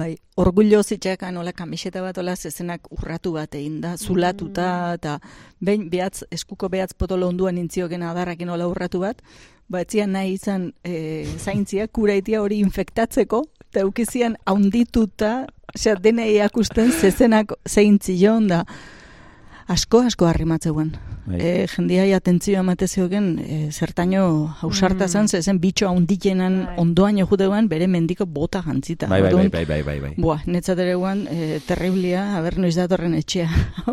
Bai, orgullo zitxakan ola kamiseta bat ola zezenak urratu bat egin da, zulatuta, eta behin behatz, eskuko behatz potolo onduan intzioken adarrakin ola urratu bat, ba, etzian nahi izan e, zaintzia, kuraitia hori infektatzeko, eta eukizian haundituta, osea, dena iakusten zezenak zeintzion da, asko, asko harrimatzeuen. Bai. E, jendia atentzioa emate zioken, e, zertaino hausarta zan, zezen bitxo haundikenan Bai. ondoan jojuteuen bere mendiko bota jantzita. Bai, bai, bai, bai, bai, bai, bai. Buah, netzat ere guan, e, terriblia, haber noiz datorren etxea.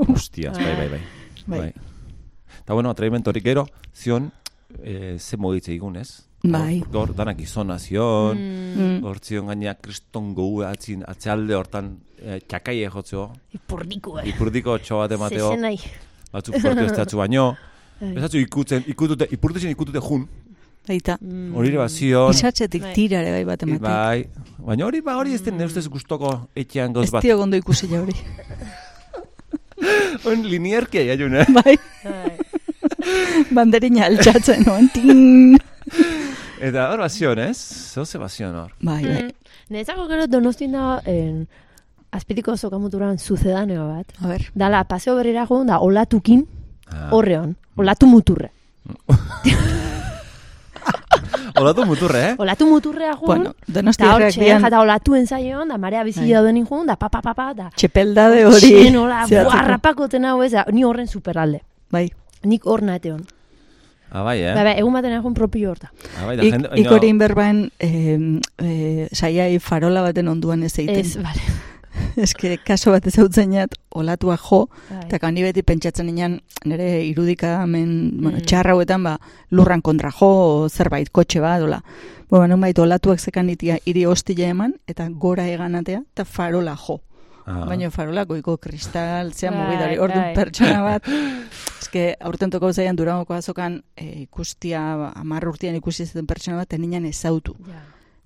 Hostias, bai, bai, bai. Bai. Bai. Eta bueno, atreimento hori gero, zion, eh, ze moditze igun, ez? Bai. Hor, danak gizona zion, Mm. hor zion gaina kriston gogu atzin, atzealde hortan eh, txakaie jotzeo, Ipurdiko, eh. ipurdiko txo bat emateo, Zezen nahi. batzuk protestatzu baino, Bai. ez atzu ikutzen, ikutute, ipurtuzen ikutute jun, Baita. Mm. hori ere bat zion, Isatxetik Bai. tira ere bai bat ematen. bai, baina hori ba hori ez den nire ustez gustoko etxean Ez bat. dio gondo ikusi ja hori. (laughs) On linierkia jaiun, eh? bai, Bai. Banderina altxatzen, noan, ting. Eta hor bazion, ez? Zeu ze bazion hor. Bai, bai. Mm. Netzako gero donostin da, en, azpitiko zokamuturan zuzedaneo bat. A ber, Dala, paseo berrira joan da, olatukin, Ah. horreon, olatu muturre. (laughs) Olatu muturre, eh? Olatu muturrea joan, bueno, eta donostiarrak hortxe, dian jata olatuen zaion, da marea bizi Bai. dauden joan, da pa, pa, pa, pa, da. txepeldade hori. Txen, hola, zehatzeko. buarrapakoten hau ez, da, ni horren superalde. Bai, Nik hor naeteon. Ah, bai, eh? Bai, bai, egun baten egon propio horta. Ah, bai, da Ik, jende... ik hori inberbaen eh, eh, saiai farola baten onduan ez egiten. Ez, bale. (laughs) Ez que kaso bat ezautzeinat olatua jo, Bai. eta kani beti pentsatzen inan nire irudikamen bueno, Mm. txarra hauetan ba, lurran kontra jo, o zerbait kotxe bat, dola. Bueno, nonbait olatuak zekan hiri hostila eman, eta gora eganatea, eta farola jo. Ah. Baina farola goiko kristal, zea Bai, mugidari, orduan bai. pertsona bat. (laughs) Ez que aurten toko zaian durangoko azokan e, ikustia, amar urtean ikusi zuten pertsona bat, teninan ezautu. Ja.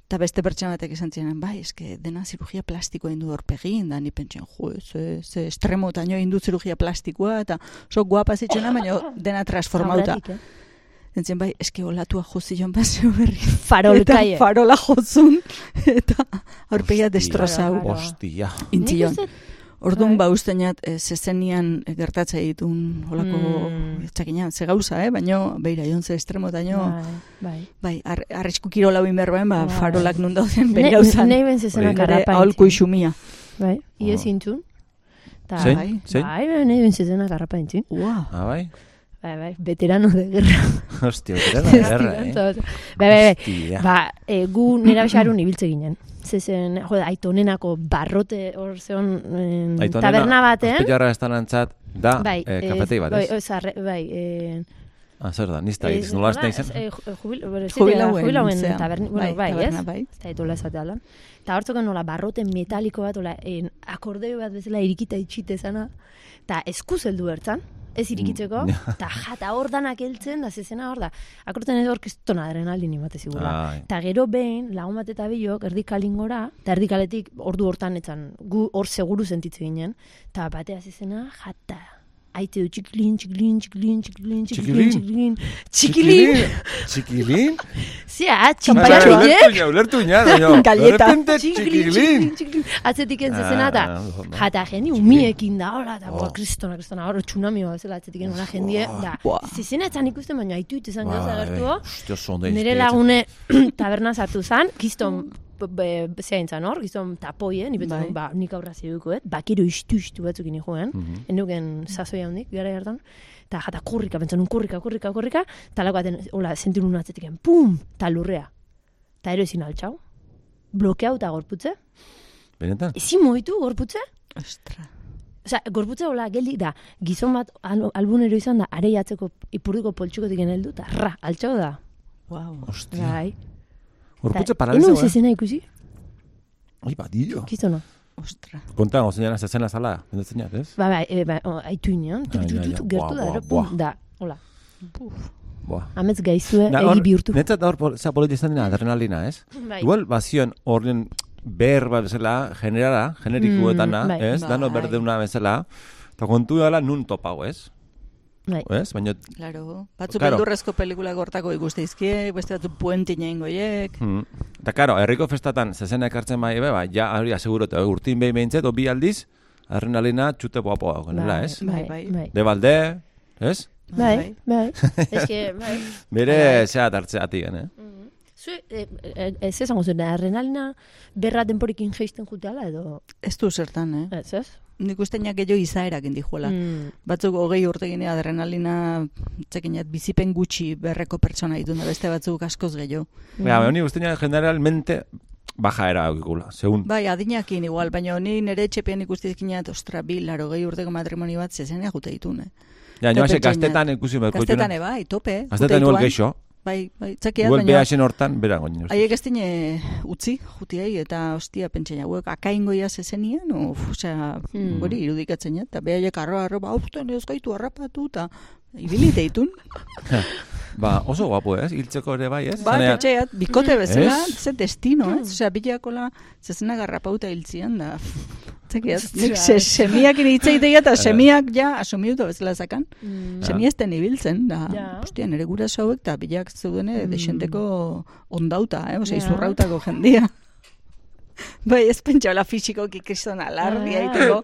Eta beste pertsona batek esan ziren, bai, eske dena zirugia plastikoa indu horpegin, da ni pentsen, jo, ze, ze estremo taino indu zirugia plastikoa, eta oso guapa zitzena, baina (laughs) dena transformauta. Aurretik, eh? Entzien, bai, eske olatua jozion paseo berri. (laughs) Farolkaie. Eta farola jozun, eta aurpegia destrozau. Faro. Hostia. Intzion. Orduan Bai. ba usteinat e, zezenian e, gertatza ditun holako Mm. ze gauza, eh? baino beira jon ze estremotaino Bai, bai. bai, ar, arrisku kirola hauin berbaen, ba, Bai. farolak nun dauden Ne- beira uzan. Nei ben zezenak harrapa aholku intzin. isumia. Bai, iez Oh. intzun. Ta, Zein? bai, Zein? bai, bai, nei ben zezenak harrapa intzin. Ua, Ah, bai? Bai, bai, (laughs) veterano de guerra. Hostia, betera da guerra, eh? Bai, bai, bai. Ba, e, gu nera bexarun ibiltze ginen. Zezen, jo, aitonenako barrote hor zeon en, Aitonena, taberna baten. Azpeiarra estalantzat da Bai, eh, eh, kafetei bat, bai, ez? arre, bai, eh, Ah, zer da, nizta, eh, ez nola ez nola, naizen? eh, jubilauen, taberni, bueno, bai, taberna, ez? bai. Eta etola esatea lan. Eta hortzoken nola barrote metaliko bat, ola, en, akordeo bat bezala irikita itxite zana, eta eskuz heldu bertzan, ez irikitzeko, Mm, (laughs) eta jata hor danak heltzen, da zezena hor da. Akorten edo orkestona adrenalin imate zigula. Eta gero behin, lagun bat eta bilok, erdikalin gora, eta erdikaletik ordu hortan etzan, gu hor seguru sentitze ginen, eta batea zezena, jata, aite du txikilin, txikilin, txikilin, txikilin, Txikilin? zea, Bai, txampatxoiek, Ulertu ina, ulertu ina, baina. Galleta. De repente, txikilin. txikilin, atzetik entzezena, eta Ah, ondo. jata jeni umiekin da, hola, boa, kristona, kristona, hor tsunami bat zela atzetik enuna jendie, da, Buah. zizena etzan ikusten, baina haitu Bai, gertu, oso ondo Nire izpiratzen. lagune (clears throat) taberna sartu zan, gizton zehain zan hor, gizton tapoie, ni betzen, Bai. ba, nik aurra zidukoet, bakiro istu-istu batzukin joen, Mhm. enduken sasoia handik, gara hartan, eta jata kurrika, pentsan un kurrika, kurrika, kurrika, eta lako baten, hola, sentin un atzetiken, pum, eta lurrea. Eta ero ezin altxau. Blokeau eta gorputze. Benetan? Ezin moitu gorputze. Ostra. Osea, gorputze hola geldi da, gizon bat al, albunero izan da, areiatzeko ipurdiko poltsukotik heldu eta ra, altxau da. Wow. Hostia. Bai. Gorputze Eta, paralizo, enun eh? zezena ikusi, Ai, badillo. gizona. Ostra. Konta, ozean zezena zala, bendetzen jat, ez? Ba, ba, e, ba, o, aitu inean, ai, ai, gertu buah, da, pum, da, hola, Boa. amets gaizue, Na, egi bihurtu. Netzat hor, zea politi izan dena, adrenalina, ez? Bai. Igual, bazioen horren ber bat bezala, generala, generikuetana, Mm, bai. ez? Dano Bai. berdeuna bezala, eta kontu dela nun topau, ez? Bai. Ez? Baina, Claro. Batzu Claro. beldurrezko pelikula gortako ikuste izkiek, beste batzu puentin egin goiek. hmm. eta karo, herriko festatan zezena ekartzen bai, be, ba, ja, hori aseguro, eta urtin behin behintzet, bi aldiz, adrenalina txute boapoa dagoenela, ez? Bai, Bai, bai, bai. bai. De balde, ez? Bai, bai. (laughs) Ez que, bai. Bere, zea hartzea atigen, eh? Zue, e, e, ez esango zen, adrenalina berra denporikin geisten juteala edo, Ez du zertan, eh? ez, ez? Nik usteinak gehiago izaerak indijuela. Mm. Batzuk hogei urte gine adrenalina txekinat bizipen gutxi berreko pertsona ditu, da beste batzuk askoz gehiago. Ja, honi guztiak generalmente baja era aukikula, segun. Bai, adinakin igual, baina ni nire etxepean ikustizkinat, ostra, bi, laro gehi urteko matrimoni bat, zezena jute ditun, eh? Ja, Eta no hase pertsona- gaztetan ikusi berko Gaztetan bai, tope. Gaztetan igual geixo. Bai, bai, txakiat, Igual baina... BHen hortan, bera goin. Haiek ez dine utzi, jutiei, eta ostia pentsen hauek akaingoia zezenian, uf, osea, Hmm. hori irudikatzen eta behaiek arro, arro, ba, ez gaitu harrapatu, eta ibili deitun. (laughs) Ba, oso guapo, ez? Hiltzeko ere bai, ez? Ba, Zanea- etxeat, bikote bezala, Ez? ze destino, ez? Osea, bilakola, zezena garrapauta hiltzian, da... Txekiat, nik se, semiak initzeitea eta semiak ja asumiuto bezala zakan. Mm. Semi ez den ibiltzen, da, Ja. ostia, nire guraso hauek, eta bilak zeudene desenteko ondauta, eh? Osea, izurrautako jendia. Bai, ez pentsa fisikoki kriston alardia Ah. iteko.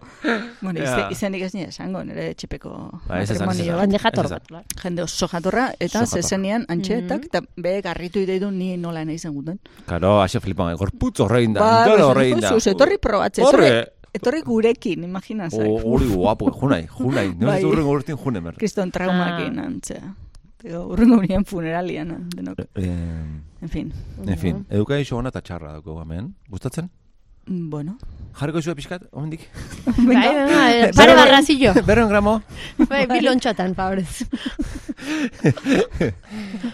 Bueno, Ja. ize, izenik ez nire esango, nire txepeko Ba, matrimonio bat. Jende Ez jator esan. bat. bai. Jende oso jatorra, eta jatorra. zezenian antxetak, Mhm. eta be garritu ideidu ni nola nahi zen guten. Karo, haxe flipan, gorputz horrein da, Ba, horrein da. etorri probatze, etorri, etorri gurekin, imaginazak. Hori guapo, (laughs) junai, junai. No Bai. ez urrengo urtin june mer. Kriston traumakin, Ah. antzea. Ego, urrengo binean funeralian, denok. Eh, En fin, en fin, edukai iso ona eta txarra dugu hemen. Gustatzen? mm, bueno. Jarriko izue pixkat, omendik? (laughs) Bai, bai, bai, pare barrazillo. Berren gramo? Bai, bi lontxotan, favorez. (laughs)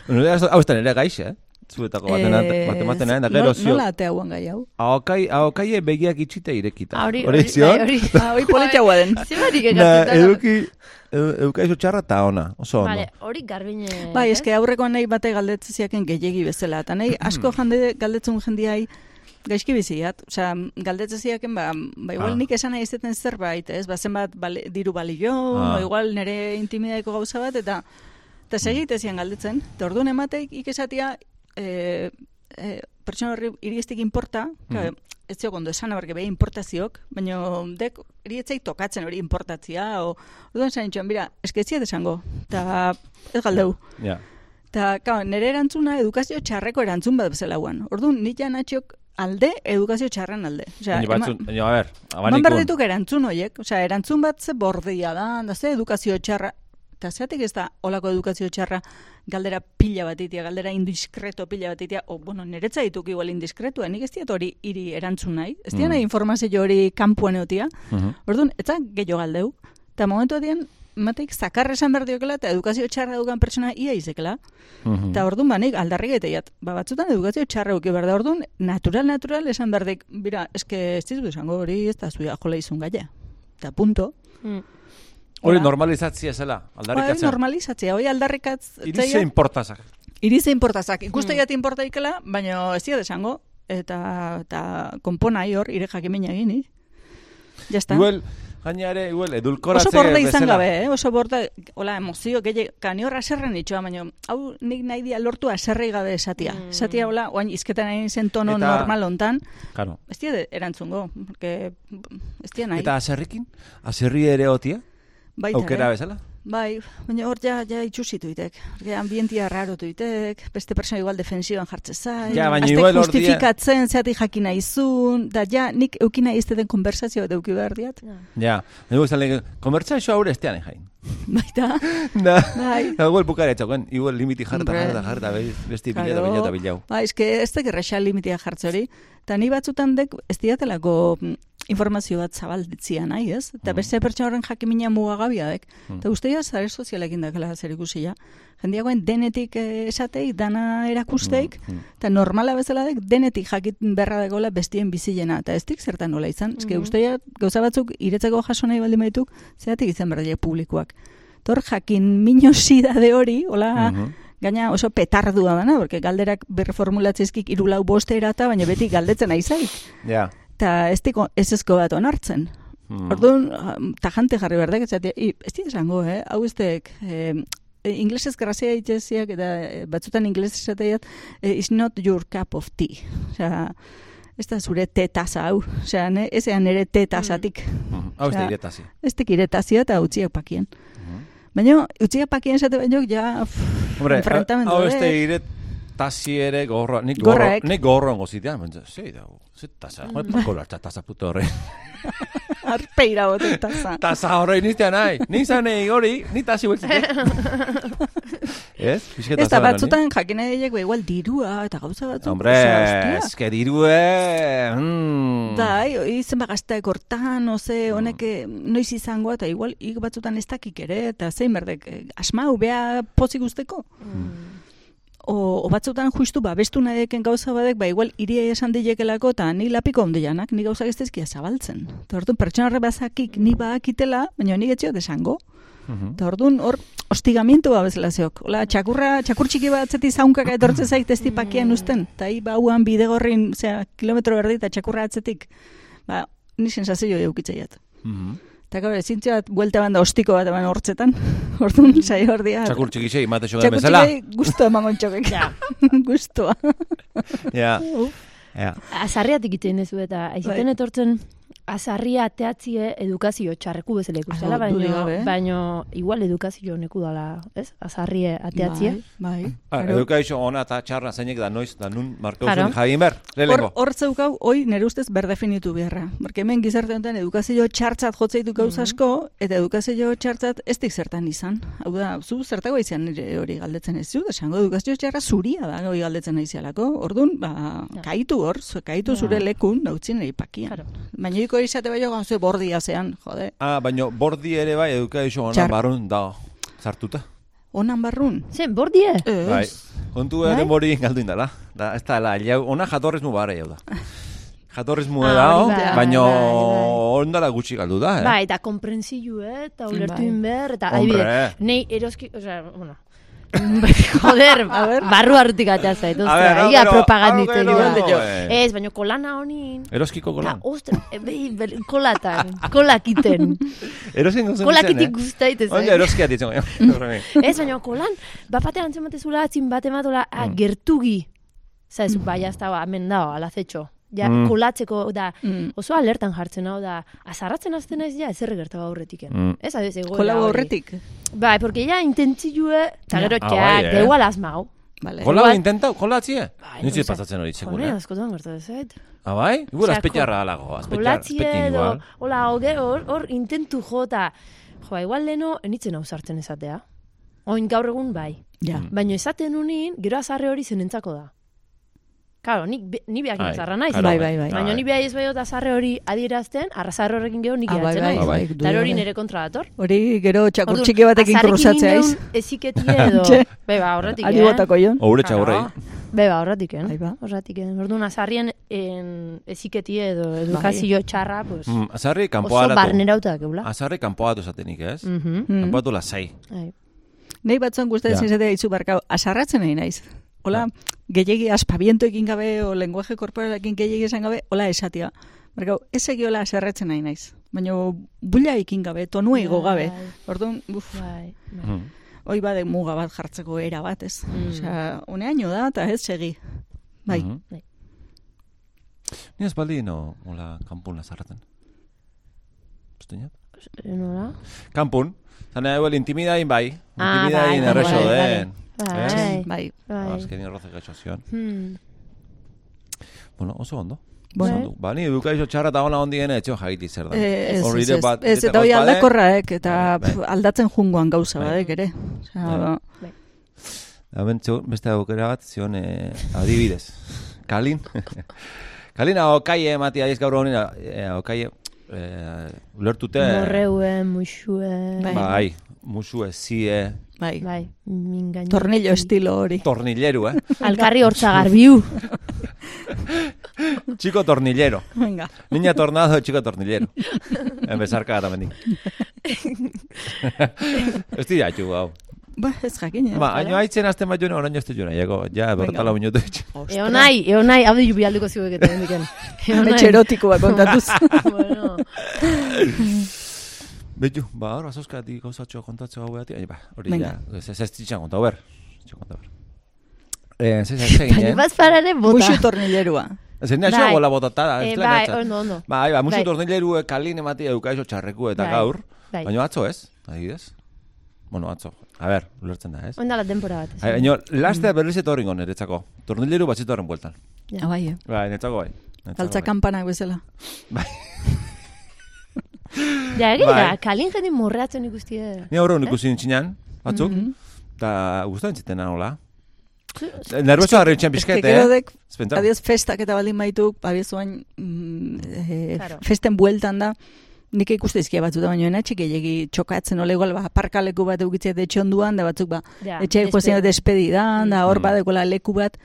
Bueno, hau ez da nire gaixe, eh? Zuetako baten, Eh, baten baten, da gero zio. Nola atea guan gai hau? Ahokai begiak itxita irekita. Hori, Hori hori, bai, hori. Ah, hoi politxaua den. Zemarik Na, ekartzen da. eduki, iso txarra eta ona, oso ondo. Vale, hori garbine. Bai, eske aurrekoan nahi bate galdetziaken gehiegi bezala. Eta nahi asko jende galdetzun jendiai gaizki biziat. Osea, galdetziaken, ba, ba igual Ah. nik esan nahi izeten zerbait, ez? Ba, zenbat bale, diru balio, Ah. igual nire intimidaiko gauza bat, eta eta segite zian galdetzen. Eta orduan emateik ikesatia, e, e, pertsona horri iriestik importa, mm. Ez zio ondo esan abarke behi importaziok, baina dek irietzei tokatzen hori importatzia, o, orduan zain txuan, bira, eskeziat esango, eta ez galdeu. Ja. Eta, kao, nire erantzuna edukazio txarreko erantzun bat bezala guan. Orduan, nik ja natxok alde, edukazio txarren alde. Osea, batzun, ema- baina, a ber, abanikun. erantzun horiek. Osea, erantzun bat ze bordia da, da ze edukazio txarra. Eta zeatik ez da olako edukazio txarra galdera pila bat itia, galdera indiskreto pila bat itia, o, bueno, niretza dituk igual indiskretua, nik ez diat hori hiri erantzun nahi, ez diat Mm. nahi informazio hori kanpuan eotia, Mhm. Orduan, etza gehiago galdeu. Eta momentu adian, matek zakar esan behar diokela, eta edukazio txarra dugan pertsona ia izekela. Mhm. Eta orduan banik aldarri geteiat. Ba, batzutan edukazio txarra duki behar da. Orduan, natural, natural esan behar dik, bira, eske ez dizu esango hori ez da zuia jola izun gaia. Eta punto. Mm. Hori normalizatzia zela, aldarrikatzea. normalizatzea, hoi aldarrikatz... Irize importazak. Irize importazak. Ikuste Mm. jati importaikela, baina ez diat esango. Eta, eta konponai hor, ire jakimina egin, Ja está. Igual, gaina ere, igual, edulkoratze Oso borde izan gabe, eh? oso borde, hola, emozio, gehi, kani horra aserren itxoa, baina, hau nik nahi dia lortu aserrei gabe esatia. Mm. Esatia, hola, oain izketan nahi zen tono Eta- normal ontan, Claro. ez de- erantzungo, porque ez dia nahi. Eta aserrikin? Aserri ere otia? Baita, Aukera eh? bezala? Bai, baina hor ja, ja itxusitu itek. Porque ambientia rarotu itek, beste persona igual defensioan jartze zai. Ja, baina igual dia- justifikatzen, zeatik jakin izun, da ja, nik eukina izteten konversazio bat euki behar diat. Ja, igual zale, konbertsazio haure estean jain. (laughs) Baita, (laughs) Da, bai. da, igual bukare txoken, igual limiti jarta, Hombre. jarta, jarta, be- besti bila Claro. bila eta bilau. Ba, eske ez dek erresa limitia jartze hori. Eta ni batzutan dek ez diatelako mm, informazio bat zabalditzia nahi, ez? Eta Mhm. beste pertsona horren jakimina mugagabia dek. Mhm. Eta uste ja, zare sozialekin dakela zer ikusia. Jendiagoen denetik eh, esateik, dana erakusteik, Mhm. eta normala bezala dek denetik jakit berra dagoela bestien bizilena. Eta ez dik zertan nola izan. Eske Mhm. uste ja, gauza batzuk iretzeko jaso nahi baldin baituk, zeatik izan berdie publikoak. Tor jakin minosidade hori, hola, Mhm. Gaina oso petardua dana, porque galderak berformulatzezkik irulau boste erata, baina beti galdetzen aizaik. Ja. Eta ez diko ez ezko bat onartzen. Mhm. Orduan, tajante jarri berdek, etxatea, i, ez dira esango, eh? hau ez dek, eh, inglesez grazia itxeziak, eta eh, batzutan inglesez esateiat, eh, it's not your cup of tea. Osea, ez da zure te taza hau. Osea, ne, ezean ere te tazatik. Mhm. Hau ez da iretasi. Ez tek iretazia eta utziak pakien. Mhm. Baina, utziak pakien esate baino, ja, pff, Hombre, hau ez da dek. Iretasi ere gorro, nik gorro, Gorraek. nik gorro ongozitea, mentza, zei da, ze tasa, Mm. pako lartza tasa puto horre. (laughs) Arpeira bote taza. Tasa (laughs) horre niztea nahi, ni zanei hori, ni tasi hueltzite. (laughs) Ez? Ez tasa da, batzutan jakine diek, ba, igual dirua eta gauza batzuk. Hombre, eske dirue, mm. Da, bai, izen bagaztaek hortan, oze, honek eh, noiz izango, eta igual, ik batzutan ez dakik ere, eta zein berdek, eh, asmau, bea pozik usteko. O, o batzutan justu ba, bestu nahieken gauza badek, ba, igual iria esan dilekelako, eta ni lapiko ondianak, ni gauzak ez zabaltzen. Eta orduan, pertsona horre bazakik ni bakitela, baina ni etxio desango. Mhm. Eta orduan, hor, ostigamientu ba bezala zeok. Ola, txakurra, txakur txiki bat zeti zaunkak etortzen zait ez tipakian usten. Eta hi, ba, huan bidegorrin, zera, kilometro berdi eta txakurra atzetik. Ba, ni sensazio eukitzeiat. Mhm. Eta gaur, ezin bat, buelta banda ostiko bat eman hortzetan. (laughs) Orduan, saio hor dia. Txakur txikixei, mate xogan Txakur bezala. txiki guztua emango txokek. Guztua. Ja. (laughs) (laughs) Ja. Azarriatik iten dezu eta aiziten Bai. etortzen azarria teatzie edukazio txarreku bezala ikustela, dudik baino, igual edukazio neku dala, ez? Azarrie ateatzie. Bai, bai. Ah. Edukaixo ona eta txarra zeinek da noiz, da nun zuen jagin ber, Hor, lehenengo. hor zeukau, hoi nire ustez berdefinitu beharra. Porque hemen gizarte honetan edukazio txartzat jotzeitu gauz asko, eta edukazio txartzat ez dik zertan izan. Hau da, zu zertago izan nire hori galdetzen ez zu, esango edukazio txarra zuria da hori galdetzen aizialako. Orduan, ba, Ja. kaitu hor, kaitu Ja. zure lekun, nautzin nahi pakian. Baina iko izate bai joan zu bordia zean, jode. Ah, baino bordi ere bai edukaixo ona Txar. barrun da sartuta. Onan barrun. Zen, bordie? Ez. Bai. Kontu Bai? ere mori galdu indala. Da, ez da, la, jau, ona jatorrizmu bare jau da. Jatorrizmu Ah, da, hori bai, baino bai, bai. ondala gutxi galdu da, eh? Bai, eta komprensilu, eh? Eta ulertu Bai. inber, eta adibide, nei eroski, osea, bueno, (laughs) joder, barru arrutik atea zait, A ostra, ver, egia aukero, propagandiste aukero, joa. eh. Ez, baina kolana honin, Eroskiko kolan. ostra, e, behi, bel- kolatan, kolakiten, (laughs) Erosin gozen kolakitik eh? guztaite Oin zait. eroskiat ditzen. (laughs) Ez, baina kolan, bapatean antzematezula atzin bat ematola, ah, Mm. gertugi. Zaiz, bai, ez da, hemen dao, alazetxo. Ja, Mm. kolatzeko, da, Mm. oso alertan jartzen hau da, azarratzen azten naiz ja, ezer gertu aurretiken. Mm. Ez, adiz, egoera Kola hori. horretik. Bai, porque ja intentzilue, eta Ja. gero Ah, txak, bai, eh? igual asmau. Vale. Kola Igual- intenta, kola atzie? Bai, Nintzi no pasatzen hori txegun, Hone, eh? askotan gertu zait. Ah, bai? Igual Osea, azpetxarra alago, azpetin edo, igual. hola, hoge, hor, hor intentu jota. Jo, igual leno, enitzen hau sartzen esatea. Oin gaur egun bai. Ja. Mm. Baina esaten unin, gero azarre hori zenentzako da. Claro, ni, be- ni behakin Ai, azarra naiz. claro, Bai, bai, bai. Baina Ai. ni behai ez bai azarre hori adierazten, arrazarre horrekin gero nik Ah, bai, bai, bai. bai, hori nire kontra dator. Hori gero txakur txiki batekin kruzatzea iz. eziketie edo. Beba, horretik, Ari eh? botako jon. Oure txaurrei. Beba, horretik, eh? Ba. Horretik, eh? Orduan, azarrien en, eziketie edo edukazio txarra, pues, Mm, azarri oso kanpoaratu. barnerauta, keula. Azarri kanpoatu zatenik, ez? Mhm. Mm. Kanpoatu lasai. Ai. Nei batzuen gustatzen Ja. izatea izu barkau, asarratzen nahi naiz. Hola, gehiegi aspabiento ekin gabe, o lenguaje korporalekin gehiegi esan gabe, hola esatia. Barkau, ez egiola asarratzen nahi naiz. Baina bulla ekin gabe, tonua igo gabe. Bai, Orduan, uf, Bai, bai. Mm. hoi bade muga bat jartzeko era bat, ez? Mm. Osea, uneaino da, eta ez segi. Bai. Mhm. Bai. Ni espaldi no, hola, kanpun lazarraten. Besteñat? Eh, Nola? Kanpun. Zane, igual, intimidain bai. Ah, Intimidain bai, erreso bai, den. Bai. Eh? Bai. Bai. Azkeni roze gaitxo zion. Hmm. Bueno, oso ondo. Bueno. Ba, ni edukaixo txarra eta ona ondien etxo jagiti zer da. Eh, Ez, ez, ez, bat- ez, eta hoi aldakorraek, eta Bai, bai. pf, aldatzen jungoan gauza Bai. badek ere. Osea, Bai. Hemen txegun, beste aukera bat, zion eh, adibidez. Kalin. (laughs) Kalin aukaie ematia ez gaur honin, eh, aukaie eh, ulertute. Morreue, muxue. Bai. Bai, musu ezie, bai. Bai, mingaino. Tornillo estilo hori. tornilleru, eh? Alkarri (laughs) hortza garbiu. (laughs) Chico tornillero. Venga. Niña tornado, chico tornillero. Eta mendik. (laughs) Ez dira txu, hau. Ba, ez jakin, eh? Ba, haino haitzen azten bat joan, orain jozte joan, jako, ja, bertala minutu etxe. Eo nahi, eo nahi, hau diu bialduko ziuek eta hendiken. Metxe erotikoa kontatuz. bueno, Betu, ba, hor, azozkatik gauzatxo kontatzea hau behati, ba, hori ja, ez ez ez ditxan konta, ber. Ditxan konta, ber. Eh, ze, ze, ze, baina ginen. bazparare bota. Muxu tornillerua. Zer Bai. xo gola botata, Eh, ez bai, ondo, ondo. Bai, ba, musu Bai. tornilleru kalin emati edukaixo txarreku eta Bai, gaur, bai. baina atzo ez, adibidez. Bueno, atzo. A ber, ulertzen da, ez? Oindala denpora bat. ez. Ai, Baina, laste berriz etorri gon niretzako. Tornilleru batzitu horren bueltan. Ja. Bai, eh? Bai, niretzako bai. Altza bai. kampanak bezala. (laughs) Ja, egia Bai. da, kalin jendin morreatzen ikustie. Ni aurre ikusi nintzinan, batzuk, Mhm. eta guztan zitzen nola. Nervoso harri txen gero eh? pentsa. adiez festak eta baldin baituk, abiez oain mm, eh, Claro. festen bueltan da, nik ikuste izkia batzuta baino enatxik gehiagi txokatzen ole igual ba parkaleku bat eukitzea etxe onduan da batzuk ba Ja, etxe jozen despe- despedidan da hor Mm. badekola leku bat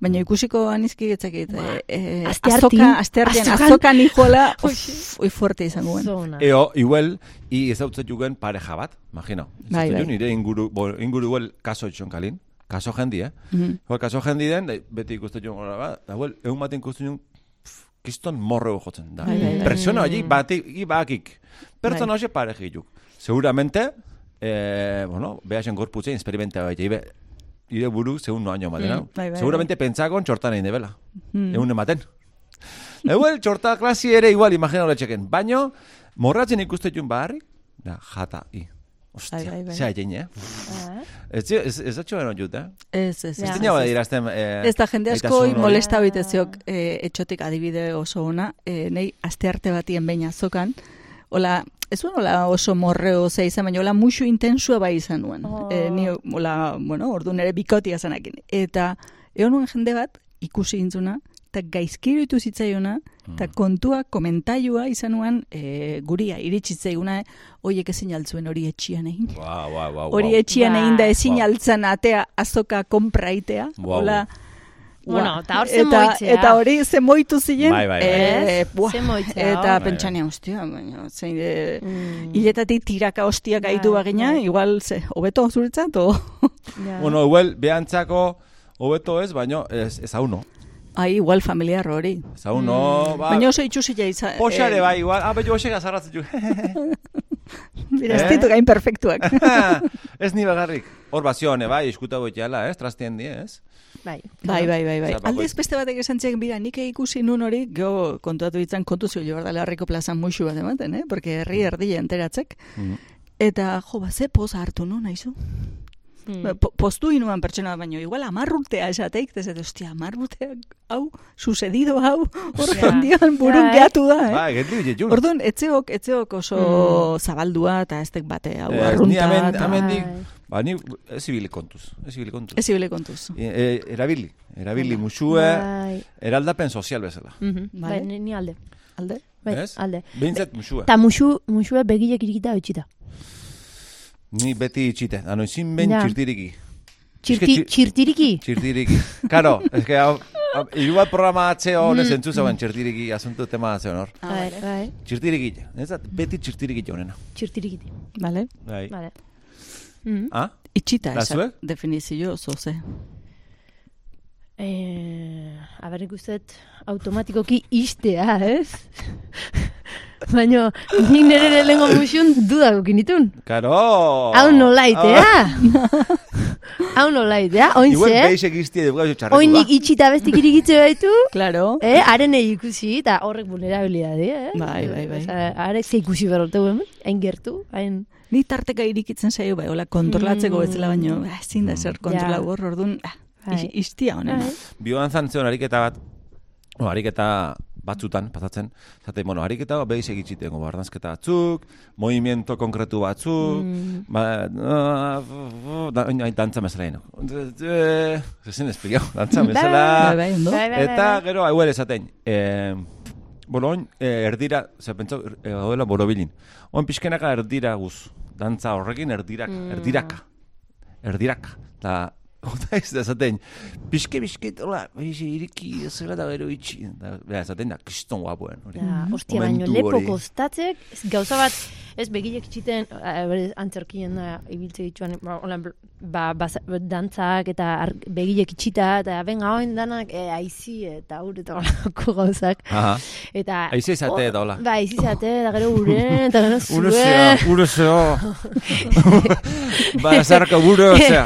baina ikusiko anizki etzakit eh, Asteartin, azoka asteartean azokan. (laughs) uf, oi fuerte izango ona. Eo, igual, i ezautzen jugen pareja bat, imagino. Bai, bai. Nire inguru, bo, inguru igual kaso etxon kalin, kaso jendi, eh? Mhm. Igual kaso jendi den, da, beti ikusten joan gora bat, da, igual, egun baten ikusten joan, kiston morreo jotzen da. Bai, bai, bai. Persona hori batik, i bakik. Pertsona Bai. hori pareja juk. Seguramente, eh, bueno, behasen gorputzen experimenta baita, ibe, ire buru zeun no año ematen, hau. bai, bai, Seguramente pentsakon txortan egin debela. Mm. Egun ematen. Igual, txorta klasi ere igual, imagina hori txeken. Baino, morratzen ikuste jun baharri, da, jata, i. Ostia, Bai, bai, bai. zea jein, eh? Ah, Ez, ez, ez atxo beno jut, eh? ez ez. Ez dina bada irazten... Eh, Ez da jende asko molesta biteziok eh, etxotik adibide oso ona, eh, nei aste arte batien behin azokan, hola, ez zuen hola oso morreo ze izan, baina hola musu intensua bai izan nuen. Oh. Eh, ni, hola, bueno, ordu nere bikotia zanakin. Eta, egon nuen jende bat, ikusi intzuna, eta gaizkiro itu zitzaiona, eta Mm. kontua, komentaioa izan nuen e, guria, iritsi zaiguna, oiek ezin altzuen hori etxian egin. Guau, guau, guau, Hori etxian Bai. egin da ezin Wow. altzan atea azoka konpraitea. Wow. Hola, Bueno, eta hor eta, zemoitzea. eta hori zemoitu ziren. Bai, bai, bai. eh, Ez? buah, Eta hor. pentsania, hostia, baina, zein de... Mm. Hiletatik tiraka hostiak Bai, gaitu bagina, bai. igual, ze, hobeto zuretzat, o... (laughs) Ja. Bueno, igual, behantzako, hobeto ez, baino, ez, ez hau no. Ai, igual familiar hori. Ez hau no, Mm. ba... Baina oso itxusila izan. Poxare bai, igual, ah, betu hoxe gazarratzen ju. Dira, (laughs) ez Eh? ditu gain perfektuak. (laughs) ez ni bagarrik. Hor bazione, bai, eskuta boiteala, ez, trastien di, ez? Bai. Bai, bai, bai, bai. Aldiz beste batek esan ziren, bira, nik ikusi nun hori, geho kontuatu ditzan kontu zio jo berdala harriko plazan muixu bat ematen, eh? Porque herri erdi enteratzek. Mm. Eta, jo, ba, ze poza hartu nun, aizu? Mm. Ba, po, postu inuan pertsona baino, igual amarrurtea esateik, ez edo, ostia, amarrurtea, hau, sucedido hau, hor jondian burun geatu da, eh? Bai, getu. Orduan, etzeok, etzeok oso zabaldua eta ez tek bate, hau, Eh, ni arrunta. dik- Bai. Ba, ni ez ibili kontuz, ez ibili kontuz. Ez ibile kontuz. E, e, erabili, erabili Hala. musue, Bai. eraldapen sozial bezala. Mhm. Vale. Bai, ni, ni alde. Alde? Bai, Ez? alde. Behintzat musue. Ta musu, musue begilek irikita itxita. Ni beti itxite, ano ezin ben Ja. txirtiriki. Txirti, txi- txirtiriki? Txirtiriki. Karo, ez que hau, hau, irual programa atzeo Mm. entzu zauen txirtiriki asuntu tema atzeo nor. Ah, Bai, bai. Txirtiriki, beti txirtiriki jonena. Txirtirikiti. Vale? Bai. Vale. Mhm. Ah? Itxita, Da esan, zuek? definizio oso, ze. Eh, a ber, ikustet automatikoki istea, ez? (laughs) Baina, nik nire lehenko musun dudak ukinitun. Karo! Hau nolaitea? (laughs) Hau nolaitea? Igual Ointze? beixek iztie dugu txarretu da. Oinik itxita bestik irikitze baitu? (laughs) Claro. Eh, haren ikusi, eta horrek vulnerabilidade, eh? Bai, bai, bai. Osa, Are ze ikusi berrotu hemen, hain gertu, hain... Ni tarteka irikitzen zaio, bai, hola, kontrolatzeko Mm. bezala baino, ah, ezin da zer kontrola hor, orduan, ah, Bai. is- istia honen. Bai. Bioantzan zeon ariketa bat, no, ariketa batzutan, pasatzen, zate, bueno, ariketa behiz egitxitengo, bardanzketa batzuk, movimiento konkretu batzuk, Mm. ba, uh, da, oin, dantza mesela ino. Zezen esplikau, dantza (laughs) mesela. Bai, bai. Bai, bai, Eta bai. gero, hauel esaten, eh, bueno, oin, eh, erdira, ze pentsa, eh, gaudela borobilin. Oin pixkenaka erdira guz, dantza horrekin erdiraka, Mm. erdiraka, erdiraka. Da, (laughs) Ota ez da esaten, pixke pixke, hola, bizi, iriki, zela da gero itxi. Da, beha, esaten da, kriston guapuen. Hori. Ja, ostia, baino Momentu lepo kostatzek, gauza bat, ez begilek bere antzerkien da, ibiltze dituan, ba, hola, ba, basa- dantzak eta ar, begilek itxita, eta benga hoin danak e, aizi eta ur eta horako (laughs) gauzak. Aha. Eta, Aizi izate eta hola. Ba, aizi izate, eta gero uren, eta gero zue. (laughs) Urezea, urezea. (laughs) ba, zarka urezea.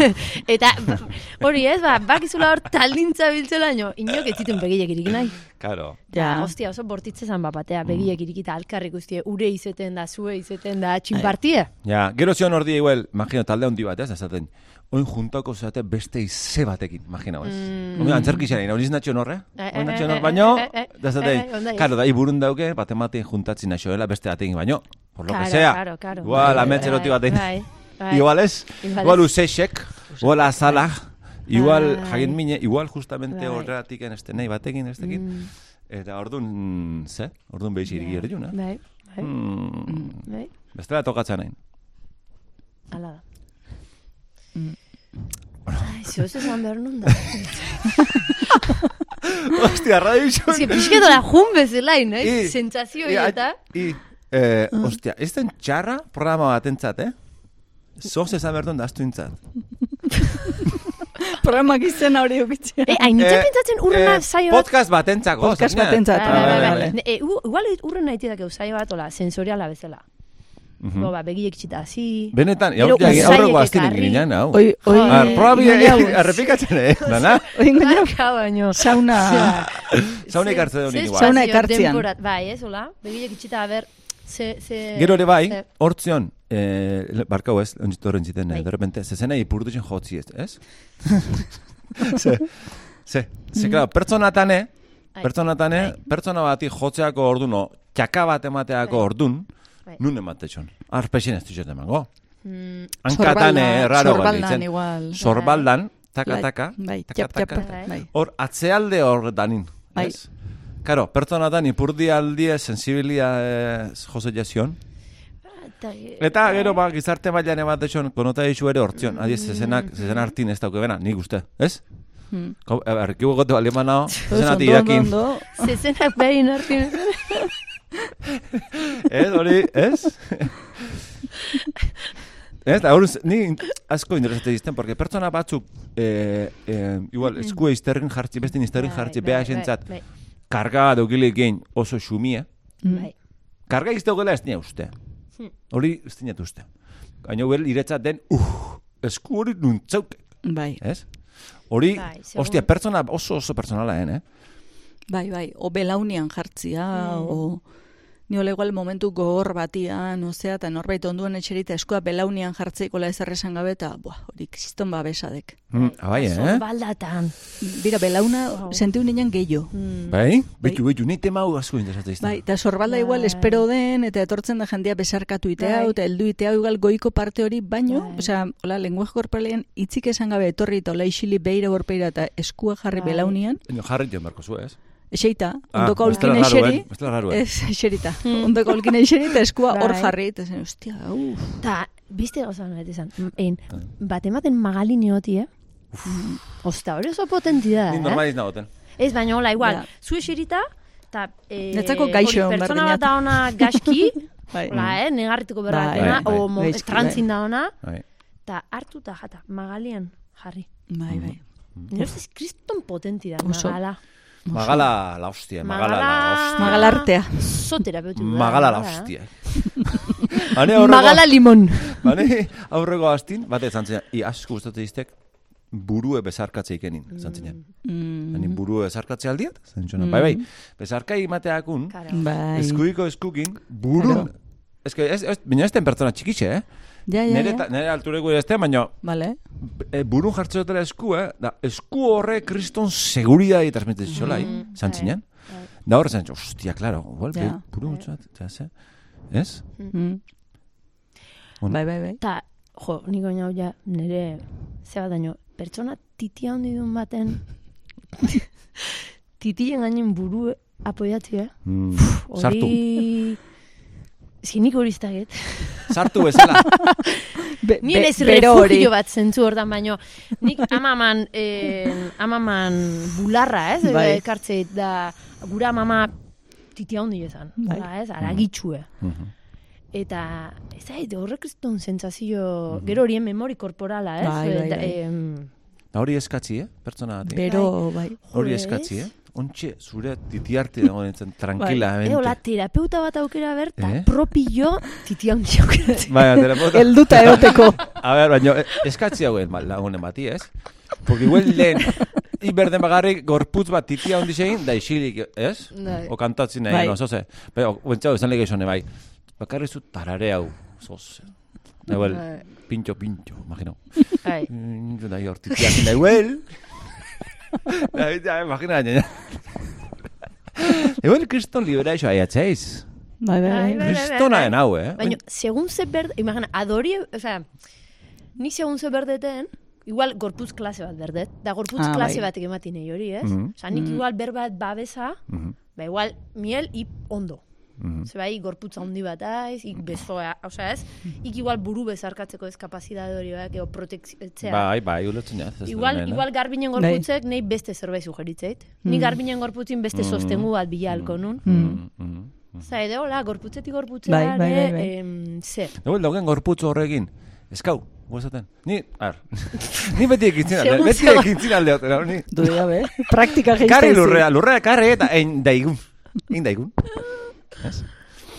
eta ba, hori ez, ba, bakizula hor talintza biltzela, ino, inok ez zituen begilek irik nahi. Karo. Ja. Ostia, oso bortitze zan bapatea, begilek irikita alkarri guztie, ure izeten da, zue izeten da, txinpartie. Ja, gero zion ordi igual, imagino, talde handi bat, ez, esaten, oin juntako zeate beste ize batekin, imagina, ez. Mm. Mm. Antzerki zaren, hori natxo norre? Hori natxo nor, baino, da ondai. karo, da, iburun dauke, bat ematen juntatzen naixoela beste batekin, baino, por lo que Claro, sea. claro, claro. Igual, Bai, ametxeroti bai, batekin. bai. Igual ez, Igual usexek, igual azala, igual Bai. jagin mine, igual justamente Bai. horretik este nahi batekin, estekin. Mm, Eta orduan, ze? Orduan behiz irigi Ja. erdun, eh? Bai, Bai. Hmm, Bai, bestela tokatzen nahi. ala da. Mm. Ai, zoz esan behar nun da. (laughs) Ostia, radio iso. Ez que pixketora jun bezalain, I- eh? I- eta... I, eh, ostia, ez den txarra programa batentzat, eh? Zoz esan behar duen daztu intzat. (laughs) Programak izena hori ukitzea. Eh, hainitzen Eh, pentsatzen urrena eh, saio bat... Podcast batentzako. Podcast zainak. batentzat. Bai, bai, bai, igual urren nahi tidakeu saio bat, ola, sensoriala bezala. Mhm. Bo, ba, begiek txita hasi... Benetan, ja, ja, aurreko aztinen ekarri. ginen, hau. Oi, oi. Ar, probabi, ingoia- errepikatzen, eh? (laughs) Dana? oi, ingoia- Barka baino. sauna, (laughs) Sauna ikartze duen Ze igual. Sauna ekartzean. denborat- Bai, ez, hola? Begiek itxita, a ber, ze... ze Gero ere bai, hortzion, eh, barkau ez, ontzitu horren ziten, Bai. de repente, zezena ipurdutzen jotzi ez, ez? ze, ze, ze, claro, pertsonatane, pertsonatane, Bai. pertsona bati jotzeako orduno, txaka bat emateako Bai. ordun, Bai. nun ematezon. Arpexen ez duzet emango. Mm, Hankatane, sorbaldan- raro sorbaldan igual. Sorbaldan, taka, Bai, taka, taka, txap, txap, taka. Bai. Hor, atzealde hor danin, Bai. ez? Karo, pertsonatan ipurdi aldie sensibilia eh, jose jazion. Eta, Eta gero ba, gizarte mailan ematezon konota isu ere hortzion. Adiez, zezenak, zezen hartin ez dauke bena, nik uste, ez? Hmm. Kau, erkibu gote bali irakin. ondo, ondo. Zezenak behin hartin. (laughs) Ez, hori, ez? (laughs) Ez, da, hori, ni asko interesate dizten, porque pertsona batzuk, eh, eh, igual, eskue izterrin jartzi, bestin izterrin jartzi, beha esentzat, Bai, karga dugile gein oso xumie, bai. karga izteugela ez nia uste. Hmm. Hori ez dinat uste. Gaino bel iretzat den, uh, esku hori nuntzauk, Bai, ez? Hori, Bai, ostia, pertsona oso oso pertsonala, eh? bai, bai. O belaunian jartzia, Mm. o... Ni hola igual momentu gogor batian, ozea, eta norbait onduen etxerita eskua belaunian jartzeikola ez erresan gabe, eta, buah, hori kriston babesadek. Mm, abai, eh? Zorbaldatan. Bira, belauna Wow. sentiu ninen gehiago. Mm. Bai? Bitu, bitu, ni tema hau asko interesatzen Bai, eta sorbalda igual Bai. espero den, eta etortzen da jendea besarkatu itea, Bai. eta heldu itea igual goiko parte hori, baino, Bai. osea, hola, lenguaje korporalean hitzik esan gabe etorri eta hola isili beira gorpeira eta eskua jarri Bai. belaunian, Baina jarri jo marko zu, ez? Eseita, Ah, ondoko aulkin raro, eseri, eh? Bestela raro, eh? ez, (laughs) eserita, (laughs) ondoko aulkin eseri eta eskua hor Bai. jarri, eta zen, ostia, uff, Ta, biste gauza nahi izan. Ein, bat ematen magali neoti, eh? Osta, hori oso potenti da, Ni eh? normaliz nagoten. Ez, baina hola, igual, Ja. zu eserita, eta... Eh, Netzako gaixo hori Pertsona bat da ona gaski, (laughs) bai, hola, eh? Negarrituko berra Bai, dena, bai, o bai. mo, Gaizki, trantzin da ona, Bai. eta hartu eta jata, magalian jarri. bai, bai. Nire ustez kriston potenti da, Oso. Magala. Magala la hostia, magala la Magala- hostia. Magalartea. Zo terapeutiko da. Magala la hostia. (laughs) Hane aurreko, Magala limon. hane aurreko astin, bate zen, i asko gustatzen diztek, burue bezarkatze ikenin, zen. Mm, Hani burue bezarkatze aldiat, zen txona. Bai, bai, bezarkai imateakun, bai. eskuiko eskukin, burun, Claro. Ez que, ez, ez, baina ez den pertsona txikixe, eh? Ja, ja, Nere, ja. ta- nere altureko ez den, baina Vale. e, burun jartzen dutela esku, eh? Da, esku horre kriston seguridadi transmititzen xolai, Mm, zan bai, zinen. bai. Da horre zan, ostia, klaro, igual, Ja. yeah. buru mutzat, ja, ze? Ez? Mm. Bueno. Bai, bai, bai. Ta, jo, niko hau ja, nire, zeba daño, pertsona titia handi duen baten, (laughs) titien gainen buru apoiatzi, eh? Mm, sartu, Hori... Ez nik hori iztaget. sartu bezala. (laughs) Be, Ni be- ez hori. refugio bat zentzu hortan, baino nik amaman, eh, amaman bularra, ez? Bai. Bai. Ekartzeit da, gura mama titia handi ezan. Bai. Ba, ez? Aragitxue. Mhm. Eta, ez da, horrek kriston sentsazio, gero horien memori korporala, ez? Bai, bai, Da, bai. em, Da hori eskatzi, eh? Pertsona bat. Bero, bai. Hori jo, eskatzi, ez? eh? Ontxe, zure titiarte dago nintzen, tranquila, E, hola, terapeuta bat aukera ber, eta Eh? propio titia handi aukera. Baina, terapeuta. Elduta eoteko. (laughs) A ber, baina, eh, eskatzi hauen ma- lagunen bati, ez? Porque igual lehen, (laughs) iberden bagarrik gorputz bat titia hondi zein, da isilik, ez? Bai. O kantatzen nahi, Bai. no, zoze. Bai, o, bentsa, esan lege bai. Bakarri zu tarare hau, zoze. Da igual, Bai. pintxo, pintxo, imagino. Bai. (laughs) Da hor titiakin da igual. Da, ja, imagina, ja. Igual, (laughs) kriston libera iso aiatzeiz. Bai, bai, Bai, bai. bai. Kristona den hau, eh? Baina, segun ze berde, imagina, adori, o sea, ni segun ze berdeten, igual gorputz klase bat berdet, da gorputz Ah, klase bai. batek ematen nahi hori, ez? Mhm. Osa, nik igual berbat babesa, Mhm. ba igual miel ip ondo. Mhm. Ze bai, gorputza handi bat aiz, ik bezoa, osea ez, ik igual buru bezarkatzeko ez kapazidade hori bat, edo protektzea. Bai, bai, ulertzen jaz. ez Igual, hemen, eh? igual garbinen Bai. gorputzek nei beste zerbait sugeritzeit. Ni garbinen gorputzin beste sostengu bat bilalko nun. Mhm, mhm. Osa, edo, hola, gorputzetik gorputzea, Bai, bai, bai, bai. em, ze. Ego, daugen gorputz horrekin. Eskau, guazaten. Ni, ar, (laughs) ni beti ekintzin alde, beti ekintzin alde, ni. Dude gabe, praktika geizten. Karri lurrea, lurrea karri eta egin daigun. Egin daigun. Ez?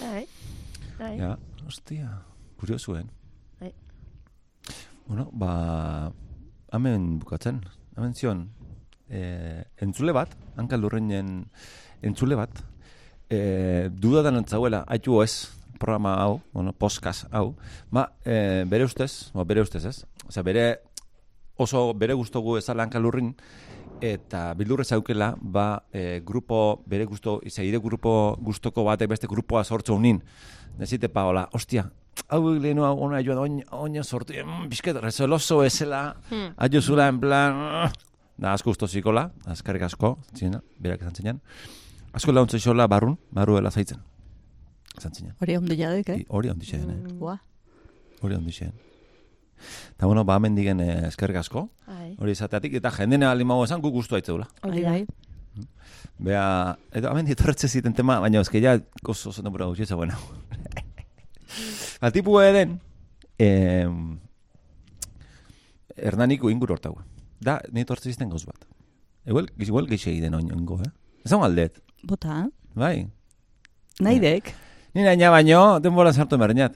Bai, bai. Ja, ostia, kuriosuen. Bai. Bueno, ba, hemen bukatzen, hemen zion, e, entzule bat, hankal lurreinen entzule bat, e, dudadan entzauela, haitu ez, programa hau, bueno, podcast hau, ba, e, bere ustez, ba, bere ustez ez, osea, bere oso bere gustogu ezala hankal lurrin, eta bildurrez aukela, ba, e, grupo, bere gusto, izaire grupo gustoko batek beste grupoa sortzu unin. Nezite pa, hola, ostia, hau lehenu hau ona joan, oin, oina sortu, mm, bizket, rezeloso ezela, Hmm. aio zula, en plan, "Ah." da, asko usto zikola, azkarrik asko, zina, berak esan zinean. Asko launtze xola barrun, barruela zaitzen. Esan zinean. Hori ondo jadek, eh? I Hori handi xeen, eh? Ua. Hori handi xeen. Eta bueno, ba, hemen digen eh, eskerrik asko, Bai. hori izateatik, eta jendena alimago esan guk gustu haitzeula. Hori Bai, bai. Bea, edo hemen ditorretze ziten tema, baina eske ja oso oso denbora gutxi ez bueno. Ba, tipu eden, eh, Hernaniko inguru hortago. Da, ni tortze ziten gauz bat. Igual, igual gehiago egiten oingo, eh? Ez hau aldet, Bota, bai. naidek. Ni naina baino, denbora sartu berriñat.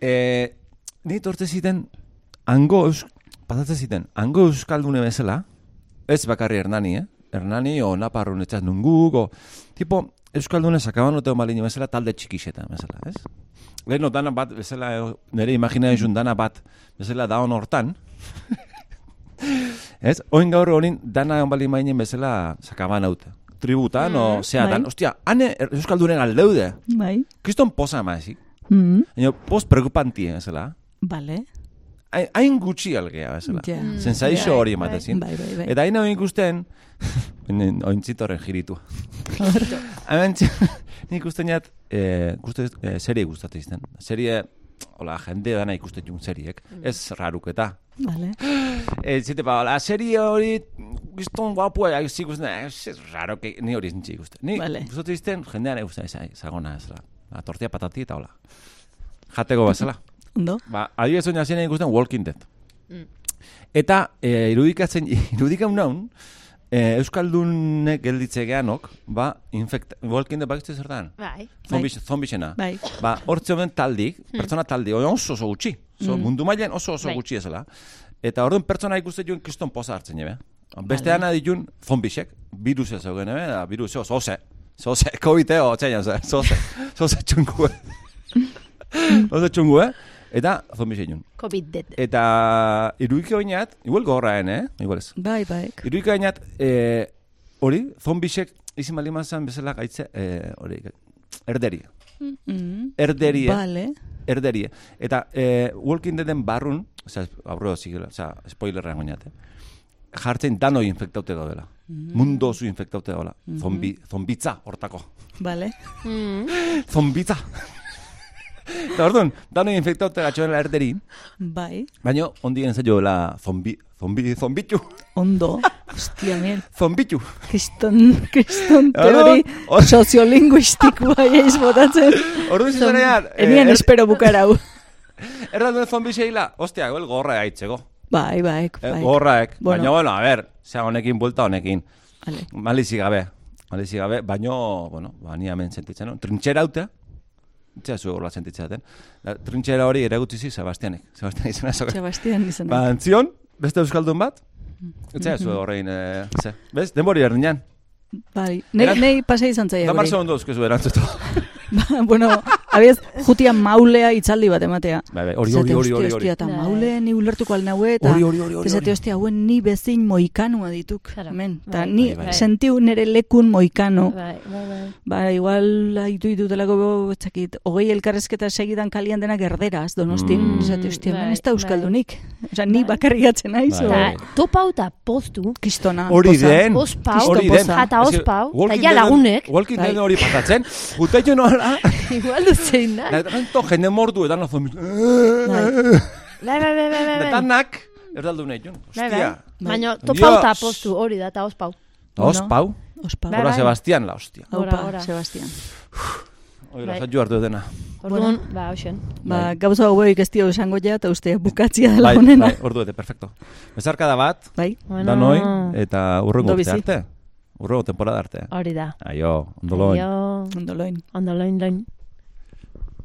E, ni tortze ziten, hango, eus, patatze ziten, hango euskaldune bezala, ez bakarri Hernani, eh? Hernani o Naparrun etxaz nunguk, o, tipo, euskaldune sakaban oteo malini bezala talde txikixeta bezala, ez? Lehen dana bat, bezala, nire imaginazioan dana bat, bezala daon hortan, (laughs) ez? Oin gaur honin dana bali mainen bezala sakaban haute. Tributan, o zeatan, bai. ostia, hane euskaldunen aldeude. Bai. Kriston posa maazik. Mm. Baina, post preocupantie, bezala. Bale. Hain- Hain gutxi algea, bezala. Ja. Mm. Sensaixo Bai, hori bai. ematezin. Bai, bai, bai. Eta hain hau ikusten, ointzitorren jiritu. Hemen, tx- nik ikusten jat, eh, guste, eh, serie gustatu izten. Serie, hola, jende dana ikusten jun seriek. Ez raruketa. Bale. Eh, zite pa, hola, serie hori, gizton guapua, ja, ikusten, eh, ez raro, que, ni hori zintxe ikusten. Ni Vale. gustatu izten, jendean egusten, ez, zagona, ez, la, la tortilla patati eta hola. Jateko bezala. Ondo. Ba, adibidez oin hasien ikusten Walking Dead. Mm. Eta e, irudikatzen, (laughs) irudikam naun, e, Euskaldunek gelditze geanok, ba, infekta, Walking Dead bakizte zertan? Bai. Zombi, zombixena. Bai. Ba, hortze honen taldik, pertsona taldi, oso oso gutxi. So, Mundu mailan oso oso Bai. gutxi ezela. Eta orduan pertsona ikuste joan kriston poza hartzen jebe. Beste ana ditun zombixek, virus ez eugen, ebe, da, virus ez, zoze. Zoze, COVID, eo, txainan, ze, zoze, zoze txungu, (laughs) zoze txungu, eh? Eta zombixek jun. COVID dead. Eta irudike oinat, igual gorraen, eh? Igual ez. Bai, bai. Irudike oinat, eh, hori, zombixek izin bali mazan bezala gaitze, eh, hori, erderi. Mm. Erderie. Bale. Erderie. Eta eh, Walking Deaden barrun, osea, aurreo zigela, osea, spoilerrean oinat, eh? jartzen danoi infektaute daudela. Mundo oso infektaute daudela. Zombi, zombitza hortako. Bale. Mm. (laughs) Zombitza. Eta orduan, danoi infektaute gatxoen erderi, Bai. baina ondien zaioela zombi, zombi, zombitu, Ondo. (laughs) Hostia, mien. zombitu. Kriston, kriston teori Hor- soziolinguistikoa (laughs) eiz botatzen. Orduan zizarean, Enian espero bukarau. (laughs) erran duen zombi zeila, ostia, gol gorra aitzeko. Bai, bai, Eh, bai. gorraek, Bueno. baina, bueno, a ver, zea honekin, buelta honekin. Vale. Malizi gabe, malizi gabe, baino, bueno, ba, ni hemen sentitzen, no? Trintxera zu hola sentitzaten. Da, trintxera hori ere gutzi Sebastianek. Sebastian izena zoka. Sebastian izan. Ba, antzion, beste euskaldun bat. Etzea zu horrein, eh, ze. Bez, denbori erdinan. Bai, nei, nei pasa izan zaia Damar guri. segundu euskezu erantzutu. (laughs) Ba, (laughs) bueno, abiez, jutia maulea itzaldi bat ematea. Bai, bai, hori, hori, hori, hori, hori. Hostia, eta Bai. maule ni ulertuko alnaue, eta... Hori, hori, hori, Esate, hostia, hauen ni bezin moikanua dituk. Claro. Hemen. Eta Bai, ni bai, bai. sentiu nere lekun moikano. Bai, bai, bai. Ba, igual haitu ditutelako etzakit, hogei elkarrezketa segidan kalian denak erderaz, donostin, Mm. esate, hostia, Bai, ez da bai. euskaldunik. Osa, ni Bai. bakarri gatzen naiz, Bai. o... Eta topau eta poztu, Kristona. Hori den. ospau, Hori den. eta ospau, eta ja lagunek. Walking Bai. Dead hori patatzen. Juteio no Ara, (laughs) Igual duzein, nahi. da, tanto jende mordu edan azon, Bai. Bai, bai, bai, bai, bai. detanak, erdaldu nahi, jon, Bai, bai. hostia. Baina Dios. topau eta postu hori da, eta ospau. Os, Bueno. pau, Ospa. Bai, hola bai. Sebastián, la hostia. Gora, Aupa, gora. Sebastian. Oira, Bai. zaitu hartu dena. Orduan, ba, hoxen. Ba, gauza hauek ez dio esango ja, eta uste bukatzia dela Bai, honena. bai, ordu ete, perfecto. Bezarka da bat, Bai, danoi, eta urrengo urte arte. Urrengo temporada arte. Hori da. Aio, ondoloin. Aio, ondo loin. ondo loin loin.